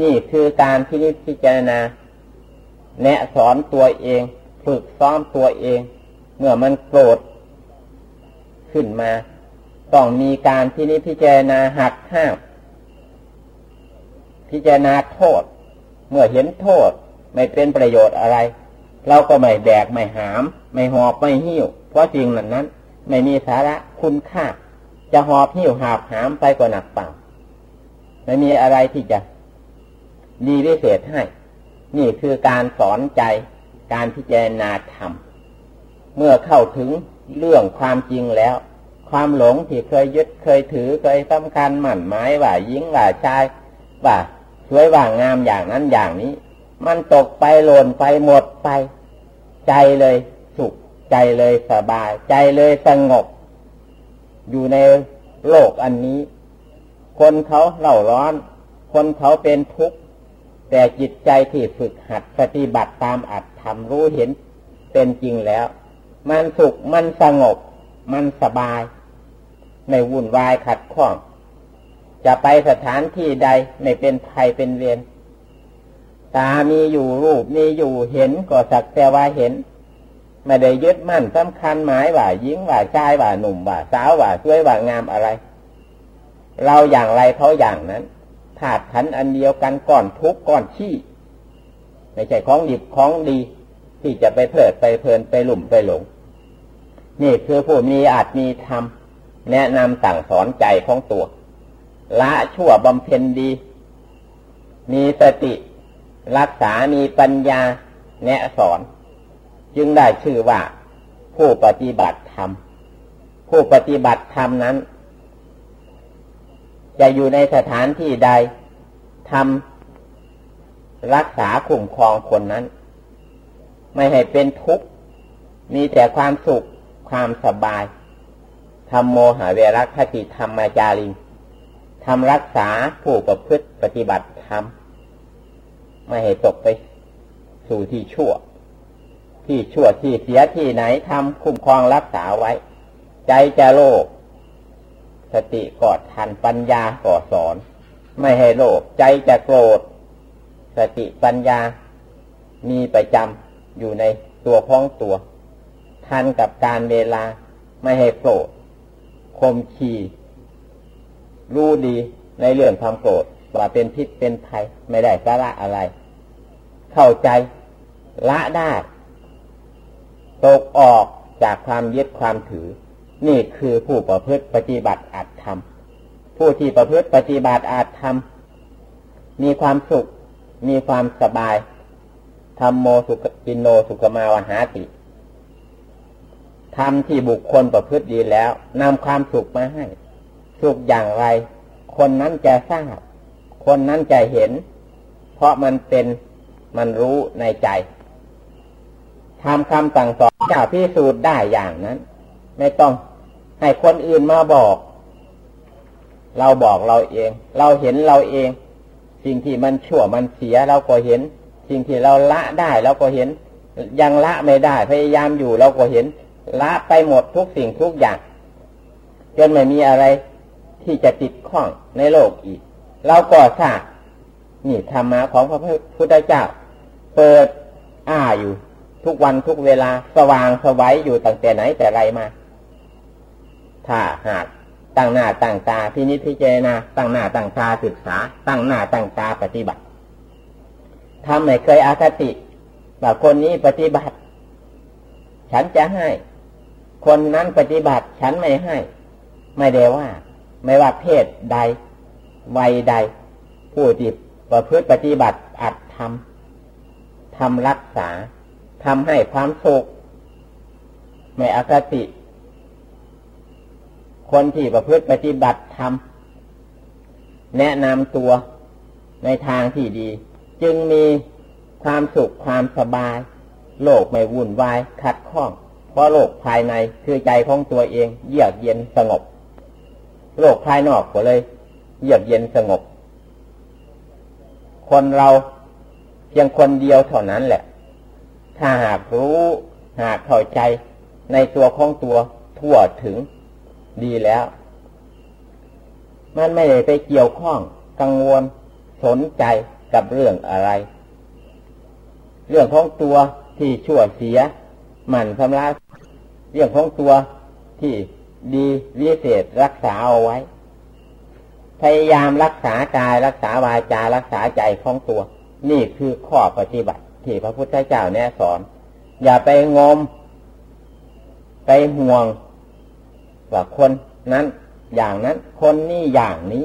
นี่คือการพิจิพิจารณาแนะสอนตัวเอง ฝึกซ้อมตัวเอง เมื่อมันโกรธขึ้นมา ต้องมีการพินิพิจารณาหักห้าม พิจารณาโทษ เมื่อเห็นโทษไม่เป็นประโยชน์อะไร เราก็ไม่แบกไม่หาม ไม่หอบไม่หิ้วเพราะจริงนั้นนั้น ไม่มีสาระคุณค่า จะหอบหิ้วหาบหามไปก็หนักเปล่า ไม่มีอะไรที่จะดีวิเศษให้ นี่คือการสอนใจ การพิจารณาธรรม เมื่อเข้าถึงเรื่องความจริงแล้ว ความหลงที่เคยยึดเคยถือเคยสำคัญหมั่นหมายว่ายิงว่าชายว่าสวยว่างามอย่างนั้นอย่างนี้ มันตกไปหล่นไปหมดไป ใจเลย ใจเลยสบาย ใจเลยสงบ อยู่ในโลกอันนี้ คนเขาเล่าร้อน คนเขาเป็นทุกข์ แต่จิตใจที่ฝึกหัดปฏิบัติตามอัตธรรมรู้เห็นเป็นจริงแล้ว มันสุขมันสงบ มันสบาย ไม่วุ่นวายขัดข้อง จะไปสถานที่ใดไม่เป็นภัยเป็นเวียนตามีอยู่รูปมีอยู่เห็นก็สักแต่ว่าเห็น ไม่ได้ยึดมั่นสำคัญหมายว่าหญิงว่าชายว่าหนุ่มว่าสาวว่าสวยว่างามอะไร เราอย่างไรเขาอย่างนั้นธาตุขันอันเดียวกันก่อนทุกก่อนขี้ไม่ใช่ของดิบของดีที่จะไปเพลิดไปเพลินไปหลุ่มไปหลง นี่คือผู้มีอาจมีธรรมแนะนำสั่งสอนใจของตัวละชั่วบำเพ็ญดี มีสติ รักษามีปัญญา แนะสอน จึงได้ชื่อว่าผู้ปฏิบัติธรรม ผู้ปฏิบัติธรรมนั้น จะอยู่ในสถานที่ใดทำรักษาคุ้มครองคนนั้น ไม่ให้เป็นทุกข์ มีแต่ความสุขความสบายทำโมหะเวรักขติธรรมจาริงทำรักษาผู้ประพฤติปฏิบัติธรรม ไม่ให้ตกไปสู่ที่ชั่ว ที่ชั่วที่เสียที่ไหนทำคุ้มครองรักษาไว้ ใจจะโลภสติกอดทันปัญญากอสอน ไม่ให้โลภใจจะโกรธ สติปัญญามีประจำอยู่ในตัวพ้องตัว ทันกับการเวลาไม่ให้โกรธคมขีรู้ดีในเรื่องความโกรธว่าเป็นพิษเป็นภัยไม่ได้สาระอะไร เข้าใจละได้ ตกออกจากความยึดความถือ นี่คือผู้ประพฤติปฏิบัติอาจทำผู้ที่ประพฤติปฏิบัติอาจทำมีความสุข มีความสบายธรรมโมสุกินโนสุกมาวหาติทำที่บุคคลประพฤติดีแล้วนำความสุขมาให้ สุขอย่างไร คนนั้นจะทราบ คนนั้นจะเห็น เพราะมันเป็นมันรู้ในใจ ทำคำสั่งสอนจะพิสูจน์ได้อย่างนั้น ไม่ต้องให้คนอื่นมาบอก เราบอกเราเอง เราเห็นเราเอง สิ่งที่มันชั่วมันเสียเราก็เห็น สิ่งที่เราละได้เราก็เห็น ยังละไม่ได้ พยายามอยู่เราก็เห็น ละไปหมดทุกสิ่งทุกอย่างจนไม่มีอะไรที่จะติดข้องในโลกอีก เราก็ทราบนี่ธรรมะของพระพุทธเจ้า เปิดอ้าอยู่ ทุกวันทุกเวลาสว่างสวัยอยู่ตั้งแต่ไหนแต่ไรมา ถ้าหากตั้งหน้าตั้งตาพินิจพิจารณาตั้งหน้าตั้งตาศึกษา ตั้งหน้าตั้งตาปฏิบัติทำไม่เคยอาคติว่าคนนี้ปฏิบัติ ฉันจะให้ คนนั้นปฏิบัติ ฉันไม่ให้ ไม่ได้ว่า ไม่ว่าเพศใด วัยใด ผู้ที่ประพฤติปฏิบัติอัดทำทำรักษา ทำให้ความสุขไม่อคติ คนที่ประพฤติปฏิบัติทำแนะนำตัวในทางที่ดี จึงมีความสุขความสบาย โลกไม่วุ่นวายขัดข้อง เพราะโลกภายในคือใจของตัวเอง เยือกเย็นสงบ โลกภายนอกก็เลย เยือกเย็นสงบ คนเราเพียงคนเดียวเท่านั้นแหละ ถ้าหากรู้หากเข้าใจในตัวของตัวทั่วถึงดีแล้ว มันไม่ได้ไปเกี่ยวข้องกังวลสนใจกับเรื่องอะไร เรื่องของตัวที่ชั่วเสีย หมั่นชำระเรื่องของตัวที่ดีวิเศษรักษาเอาไว้ พยายามรักษากายรักษาวาจารักษาใจของตัว นี่คือข้อปฏิบัติ ที่พระพุทธเจ้าแนะสอน อย่าไปงม ไปห่วงว่าคนนั้น อย่างนั้น คนนี้อย่างนี้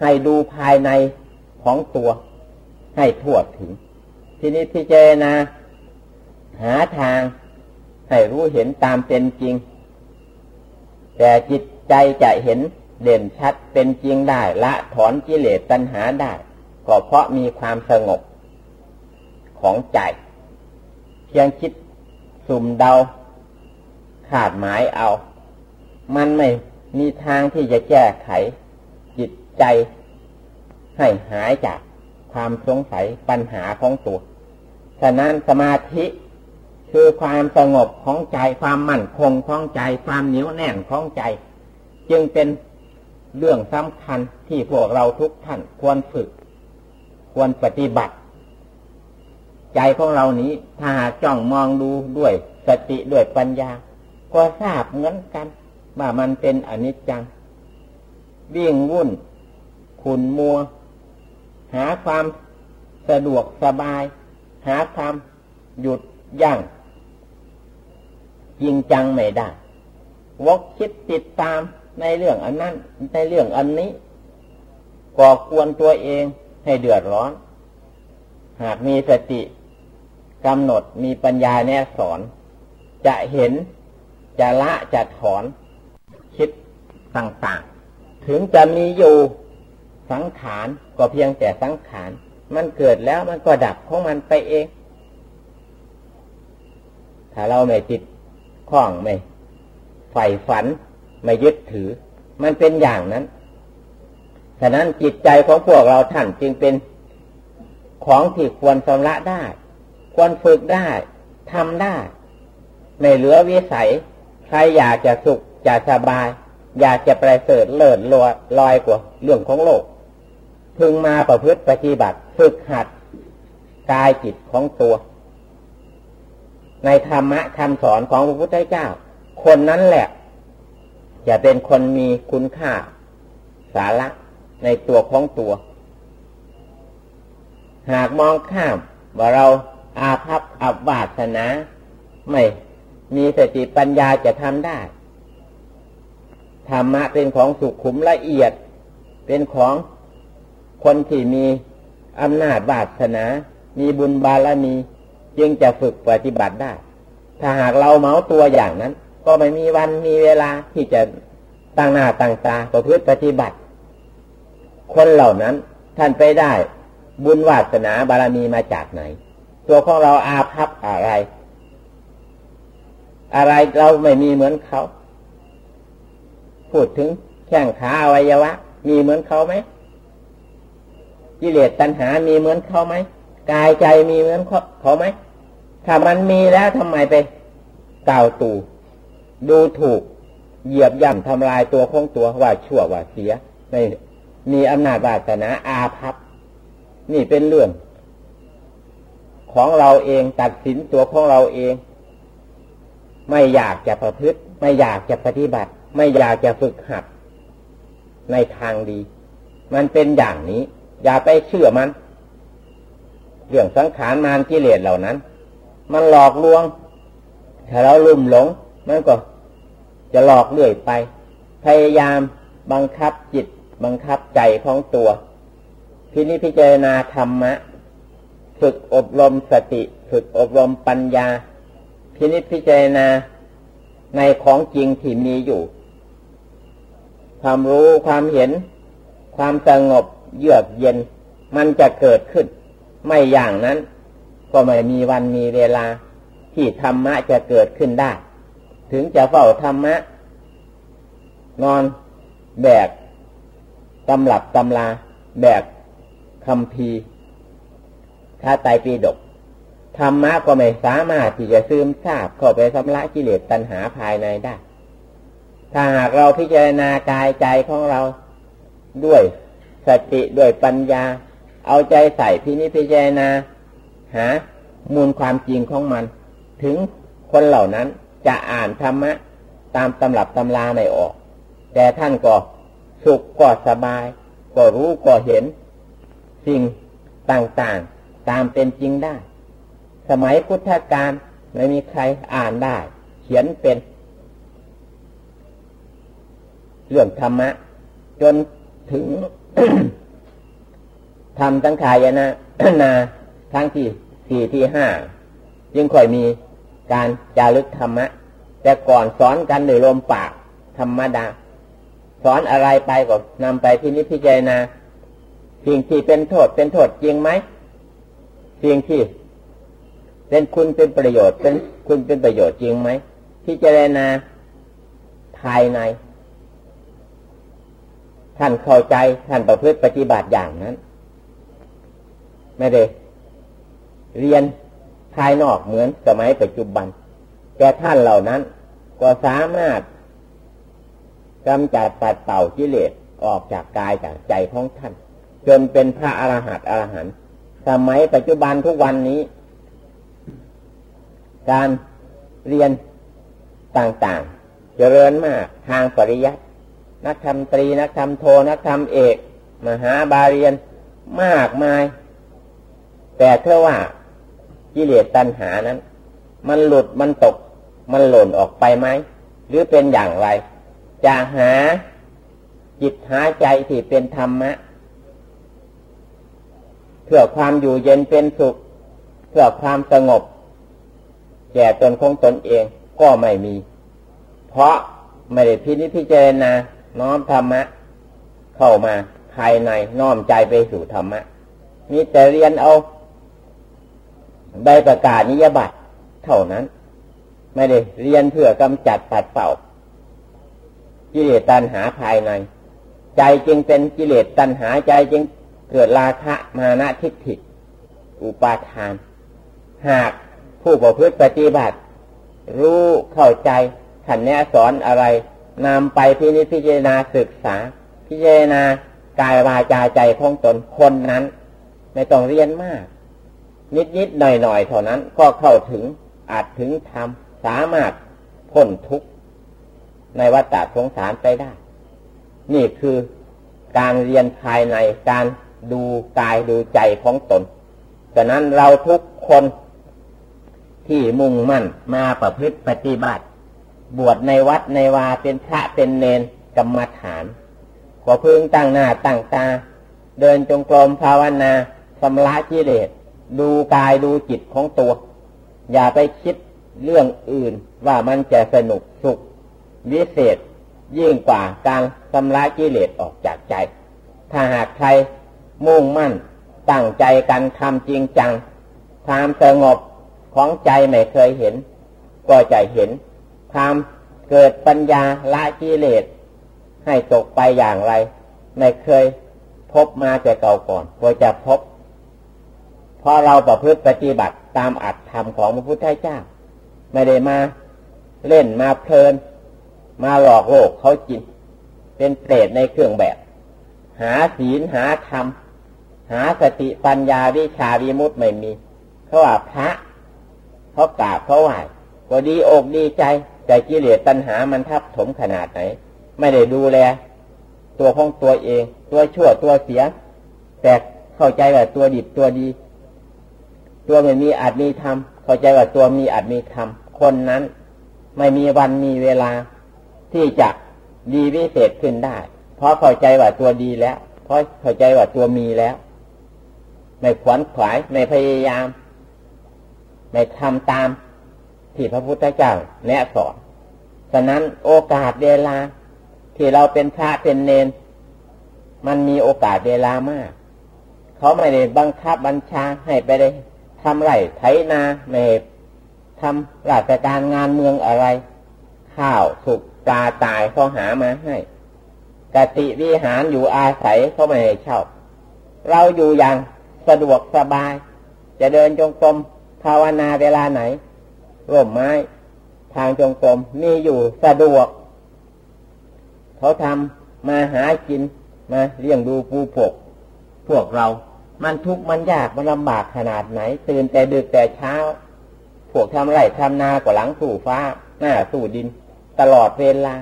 ให้ดูภายในของตัว ให้ทั่วถึง ทีนี้พิจารณาหาทาง ให้รู้เห็นตามเป็นจริง แต่จิตใจจะเห็นเด่นชัดเป็นจริงได้ละถอนกิเลสตัณหาได้ ก็เพราะมีความสงบ ของใจ เพียงคิดสุ่มเดาขาดหมายเอา มันไม่มีทางที่จะแก้ไข จิตใจ ให้หายจากความสงสัยปัญหาของตัว ฉะนั้นสมาธิคือความสงบของใจ ความมั่นคงของใจ ความเหนียวแน่นของใจ จึงเป็นเรื่องสำคัญที่พวกเราทุกท่านควรฝึก ควรปฏิบัติ ใจของเรานี้ ถ้าหากจ้องมองดูด้วยสติด้วยปัญญา ก็ทราบเหมือนกัน ว่ามันเป็นอนิจจัง วิ่งวุ่น ขุนมัว หาความสะดวกสบาย หาความหยุดยั่งจริงจังไม่ได้ วกคิดติดตามในเรื่องอันนั้น ในเรื่องอันนี้ก่อกวนตัวเองให้เดือดร้อน หากมีสติ กำหนดมีปัญญาแนสอน จะเห็น จะละจะถอน คิดต่างๆ ถึงจะมีอยู่สังขารก็เพียงแต่สังขาร มันเกิดแล้วมันก็ดับของมันไปเอง ถ้าเราไม่ติดข้องไม่ใฝ่ฝันไม่ยึดถือ มันเป็นอย่างนั้นฉะนั้นจิตใจของพวกเราท่านจึงเป็นของที่ควรสำระได้ ควรฝึกได้ทำได้ ไม่เหลือวิสัย ใครอยากจะสุขจะสบาย อยากจะประเสริฐเลิศลอยลอยกว่าเรื่องของโลก พึงมาประพฤติปฏิบัติฝึกหัดกายจิตของตัว ในธรรมะคำสอนของพระพุทธเจ้า คนนั้นแหละ จะเป็นคนมีคุณค่า สาระในตัวของตัว หากมองข้ามว่าเรา อาภัพอับวาสนา ไม่มีสติปัญญาจะทำได้ ธรรมะเป็นของสุขุมละเอียด เป็นของคนที่มีอำนาจวาสนา มีบุญบารมีจึงจะฝึกปฏิบัติได้ ถ้าหากเราเมาตัวอย่างนั้น ก็ไม่มีวันมีเวลาที่จะตั้งหน้าตั้งตาประพฤติปฏิบัติ คนเหล่านั้นท่านไปได้บุญวาสนาบารมีมาจากไหน ตัวของเราอาภัพอะไร อะไรเราไม่มีเหมือนเขา พูดถึงแข้งขาอวัยวะ มีเหมือนเขาไหมกิเลสตัณหา มีเหมือนเขาไหมกายใจมีเหมือนเขาไหมถ้ามันมีแล้วทำไมไปกล่าวตู่ดูถูก เหยียบย่ำทำลายตัวของตัวว่าชั่วว่าเสียไม่มีอำนาจวาสนาอาภัพนี่เป็นเรื่อง ของเราเอง ตัดสินตัวของเราเอง ไม่อยากจะประพฤติ ไม่อยากจะปฏิบัติ ไม่อยากจะฝึกหัด ในทางดี มันเป็นอย่างนี้ อย่าไปเชื่อมัน เรื่องสังขารมารกิเลสเหล่านั้น มันหลอกลวง ถ้าเราลุ่มหลง มันก็จะหลอกเรื่อยไป พยายามบังคับจิต บังคับใจของตัวพินิพิจารณาธรรมะ ฝึกอบรมสติ ฝึกอบรมปัญญา พินิพิจารณาในของจริงที่มีอยู่ ความรู้ความเห็น ความสงบเยือกเย็น มันจะเกิดขึ้น ไม่อย่างนั้น ก็ไม่มีวันมีเวลา ที่ธรรมะจะเกิดขึ้นได้ ถึงจะเฝ้าธรรมะ นอนแบกตำหลับตำลา แบกคำพี ถ้าไตปีดกธรรมะก็ไม่สามารถที่จะซึมซาบเข้าไปสำละกิเลสตัณหาภายในได้ ถ้าหากเราพิจารณากายใจของเราด้วยสติด้วยปัญญา เอาใจใส่พินิพิจารณาหามูลความจริงของมัน ถึงคนเหล่านั้นจะอ่านธรรมะตามตำรับตำราไม่ออก แต่ท่านก็สุขก็สบาย ก็รู้ก็เห็น สิ่งต่างๆ ตามเป็นจริงได้ สมัยพุทธกาลไม่มีใครอ่านได้ เขียนเป็น เรื่องธรรมะ จนถึงทำสังขายนะนาทั้งที่สี่ที่ห้าจึงค่อยมีการจารึกธรรมะ แต่ก่อนสอนกันโดยลมปากธรรมดา สอนอะไรไปก็นำไปที่นิพพิจารณาสิ่งที่เป็นโทษเป็นโทษจริงไหม สิ่งที่เป็นคุณเป็นประโยชน์เป็นคุณเป็นประโยชน์จริงไหมพิจารณาภายใน ท่านเข้าใจท่านประพฤติปฏิบัติอย่างนั้น ไม่ได้เรียนภายนอกเหมือนสมัยปัจจุบัน แต่ท่านเหล่านั้น ก็สามารถกำจัดปัดเป่ากิเลสออกจากกายจากใจของท่าน จนเป็นพระอรหันต์อรหันต์ สมัยปัจจุบันทุกวันนี้ การเรียนต่างๆ เจริญมากทางปริยัตินักธรรมตรีนักธรรมโทนักธรรมเอก มหาบาเรียนมากมาย แต่เท่าว่ากิเลสตัณหานั้น มันหลุดมันตก มันหล่นออกไปไหม หรือเป็นอย่างไร จะหาจิตหาใจที่เป็นธรรมะ พื่อความอยู่เย็นเป็นสุข เพื่อความสงบ แก่ตนคงตนเองก็ไม่มี เพราะไม่ได้พินิจพิจารณาน้อมธรรมะ เข้ามาภายในน้อมใจไปสู่ธรรมะมีแต่เรียนเอาใบประกาศนิยบัตรเท่านั้น ไม่ได้เรียนเพื่อกำจัดปัดเป่า กิเลสตัณหาภายใน ใจจึงเป็นกิเลสตัณหาใจจึง เกิดราคะมานะทิฏฐิอุปาทาน หากผู้ประพฤติปฏิบัติ รู้เข้าใจขันแนสอนอะไรนำไปพินิจพิจารณาศึกษา พิจารณากายวาจาใจของตนคนนั้น ไม่ต้องเรียนมาก นิดนิดหน่อยหน่อยเท่านั้น ก็เข้าถึงอาจถึงธรรมสามารถพ้นทุกข์ในวัฏสงสารไปได้ นี่คือการเรียนภายในการ ดูกายดูใจของตนฉะนั้นเราทุกคนที่มุ่งมั่นมาประพฤติปฏิบัติ บวชในวัดในวาเป็นพระเป็นเนนกรรมฐาน ขอพึ่งตั้งหน้าตั้งตา เดินจงกรมภาวนาสำละกิเลสดูกายดูจิตของตัว อย่าไปคิดเรื่องอื่นว่ามันจะสนุกสุข วิเศษยิ่งกว่าการสำละกิเลสออกจากใจ ถ้าหากใคร มุ่งมั่น ตั้งใจกันทำจริงจังความสงบของใจไม่เคยเห็น ก็จะเห็นความเกิดปัญญาละกิเลสให้ตกไปอย่างไร ไม่เคยพบมาแต่เก่าก่อนก็จะพบเพราะเราประพฤติปฏิบัติตามอัตธรรมของพระพุทธเจ้า ไม่ได้มาเล่นมาเพลิน มาหลอกโลกเขาจิน เป็นเปรตในเครื่องแบบ หาศีลหาธรรม หาสติปัญญาวิชาวิมุตไม่มีเขาว่าพระเขากราบเขาไหวก็ดีอกดีใจใจกิเลสตัณหามันทับถมขนาดไหน ไม่ได้ดูแล ตัวของตัวเอง ตัวชั่วตัวเสีย แต่เข้าใจว่าตัวดิบตัวดี ตัวไม่มีอาจมีธรรมเข้าใจว่าตัวมีอาจมีธรรมคนนั้นไม่มีวันมีเวลาที่จะดีวิเศษขึ้นได้ เพราะเข้าใจว่าตัวดีแล้ว เพราะเข้าใจว่าตัวมีแล้ว ไม่ขวนขวายไม่พยายาม ไม่ทำตามที่พระพุทธเจ้าแนะสอนฉะนั้นโอกาสเวลา ที่เราเป็นพระเป็นเนน มันมีโอกาสเวลามาก เขาไม่ได้บังคับบัญชาให้ไปได้ทำไรไถนาไม่ทำราชการงานเมืองอะไร ข้าวสุกปลาตายเขาหามาให้กติวิหารอยู่อาศัยเขาไม่ให้เช่า เราอยู่อย่าง สะดวกสบาย จะเดินจงกรมภาวนาเวลาไหนร่มไม้ ทางจงกรมมีอยู่สะดวก เขาทำมาหากินมาเลี้ยงดูปูปก พวกเรา มันทุกข์มันยากมันลำบากขนาดไหน ตื่นแต่ดึกแต่เช้า พวกทำไร่ทำนาก็หลังสู่ฟ้า หน้าสู่ดิน ตลอดเวลา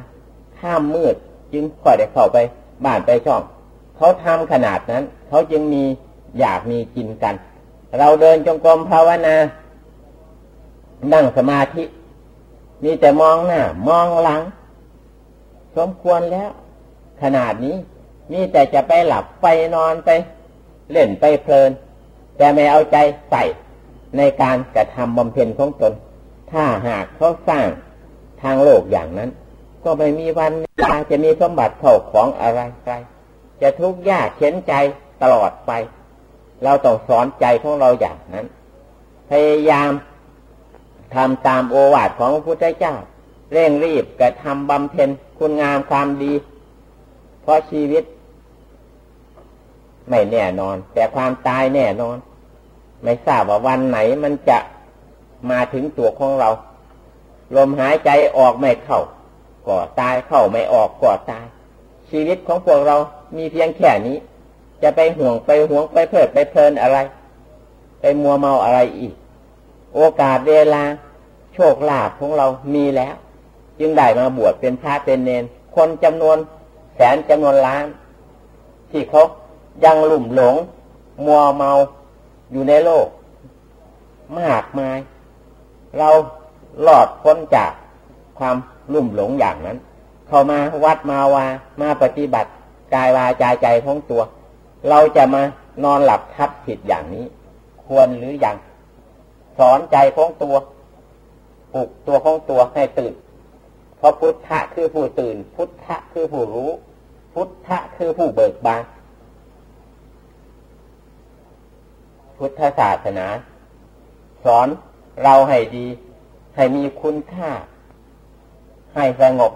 ข้ามมืด จึงค่อยได้เข้าไป บ้านไปช่อง เขาทำขนาดนั้น เขาจึงมี อยากมีกินกัน เราเดินจงกรมภาวนา นั่งสมาธิ มีแต่มองหน้ามองหลัง สมควรแล้ว ขนาดนี้ มีแต่จะไปหลับไปนอนไป เล่นไปเพลิน แต่ไม่เอาใจใส่ในการกระทำบำเพ็ญของตน ถ้าหากเขาสร้างทางโลกอย่างนั้น ก็ไม่มีวันจะมีสมบัติเท่าของอะไรใครจะทุกข์ยากเข็นใจตลอดไป เราต้องสอนใจของเราอย่างนั้น พยายามทำตามโอวาทของพระพุทธเจ้า เร่งรีบกระทำบำเพ็ญคุณงามความดี เพราะชีวิต ไม่แน่นอน แต่ความตายแน่นอน ไม่ทราบว่าวันไหนมันจะมาถึงตัวของเรา ลมหายใจออกไม่เข้าก็ตายเข้าไม่ออกก็ตาย ชีวิตของพวกเรามีเพียงแค่นี้ จะไปห่วงไปห่วงไปเพลิดไปเพลินอะไร ไปมัวเมาอะไรอีก โอกาสเวลา โชคลาภของเรามีแล้ว จึงได้มาบวชเป็นพระเป็นเนน คนจำนวนแสนจำนวนล้าน ที่เขายังหลุ่มหลง มัวเมาอยู่ในโลก มากมาย เราหลอดพ้นจากความลุ่มหลงอย่างนั้น เข้ามาวัดมาวามาปฏิบัติกายวาจาใจของตัว เราจะมานอนหลับทับผิดอย่างนี้ ควรหรืออยังสอนใจของตัวปลุกตัวของตัวให้ตื่นเพราะพุทธะคือผู้ตื่น พุทธะคือผู้รู้ พุทธะคือผู้เบิกบานพุทธศาสนา สอนเราให้ดี ให้มีคุณค่า ให้สงบ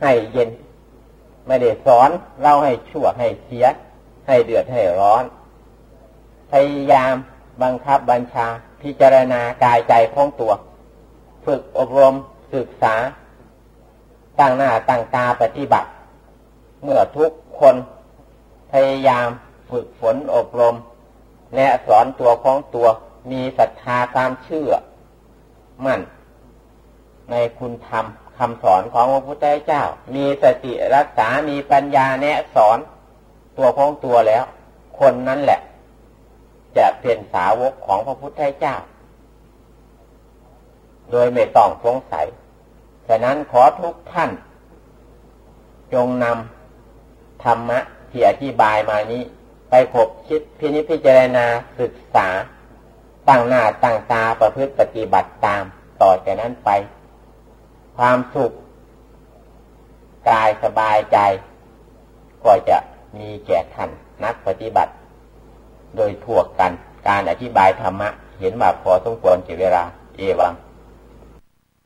ให้เย็น ไม่ได้สอนเราให้ชั่วให้เสีย ให้เดือดให้ร้อน พยายามบังคับบัญชา พิจารณากายใจของตัว ฝึกอบรมศึกษา ตั้งหน้าตั้งตาปฏิบัติ เมื่อทุกคนพยายามฝึกฝนอบรม และสอนตัวของตัวมีศรัทธาตามเชื่อ มั่น ในคุณธรรมคำสอนของพระพุทธเจ้า มีสติรักษา มีปัญญาแนะสอน ตัวของตัวแล้ว คนนั้นแหละ จะเป็นสาวกของพระพุทธเจ้า โดยไม่ต้องสงสัย ฉะนั้นขอทุกท่าน จงนำธรรมะที่อธิบายมานี้ ไปขบคิดพินิจพิจารณาศึกษา ตั้งหน้าตั้งตาประพฤติปฏิบัติตาม ต่อจากนั้นไป ความสุขกายสบายใจ ก็จะ มีแก่ท่านนักปฏิบัติ โดยทั่วกัน การอธิบายธรรมะ เห็นว่าพอสมควรเก็บเวลา เอวัง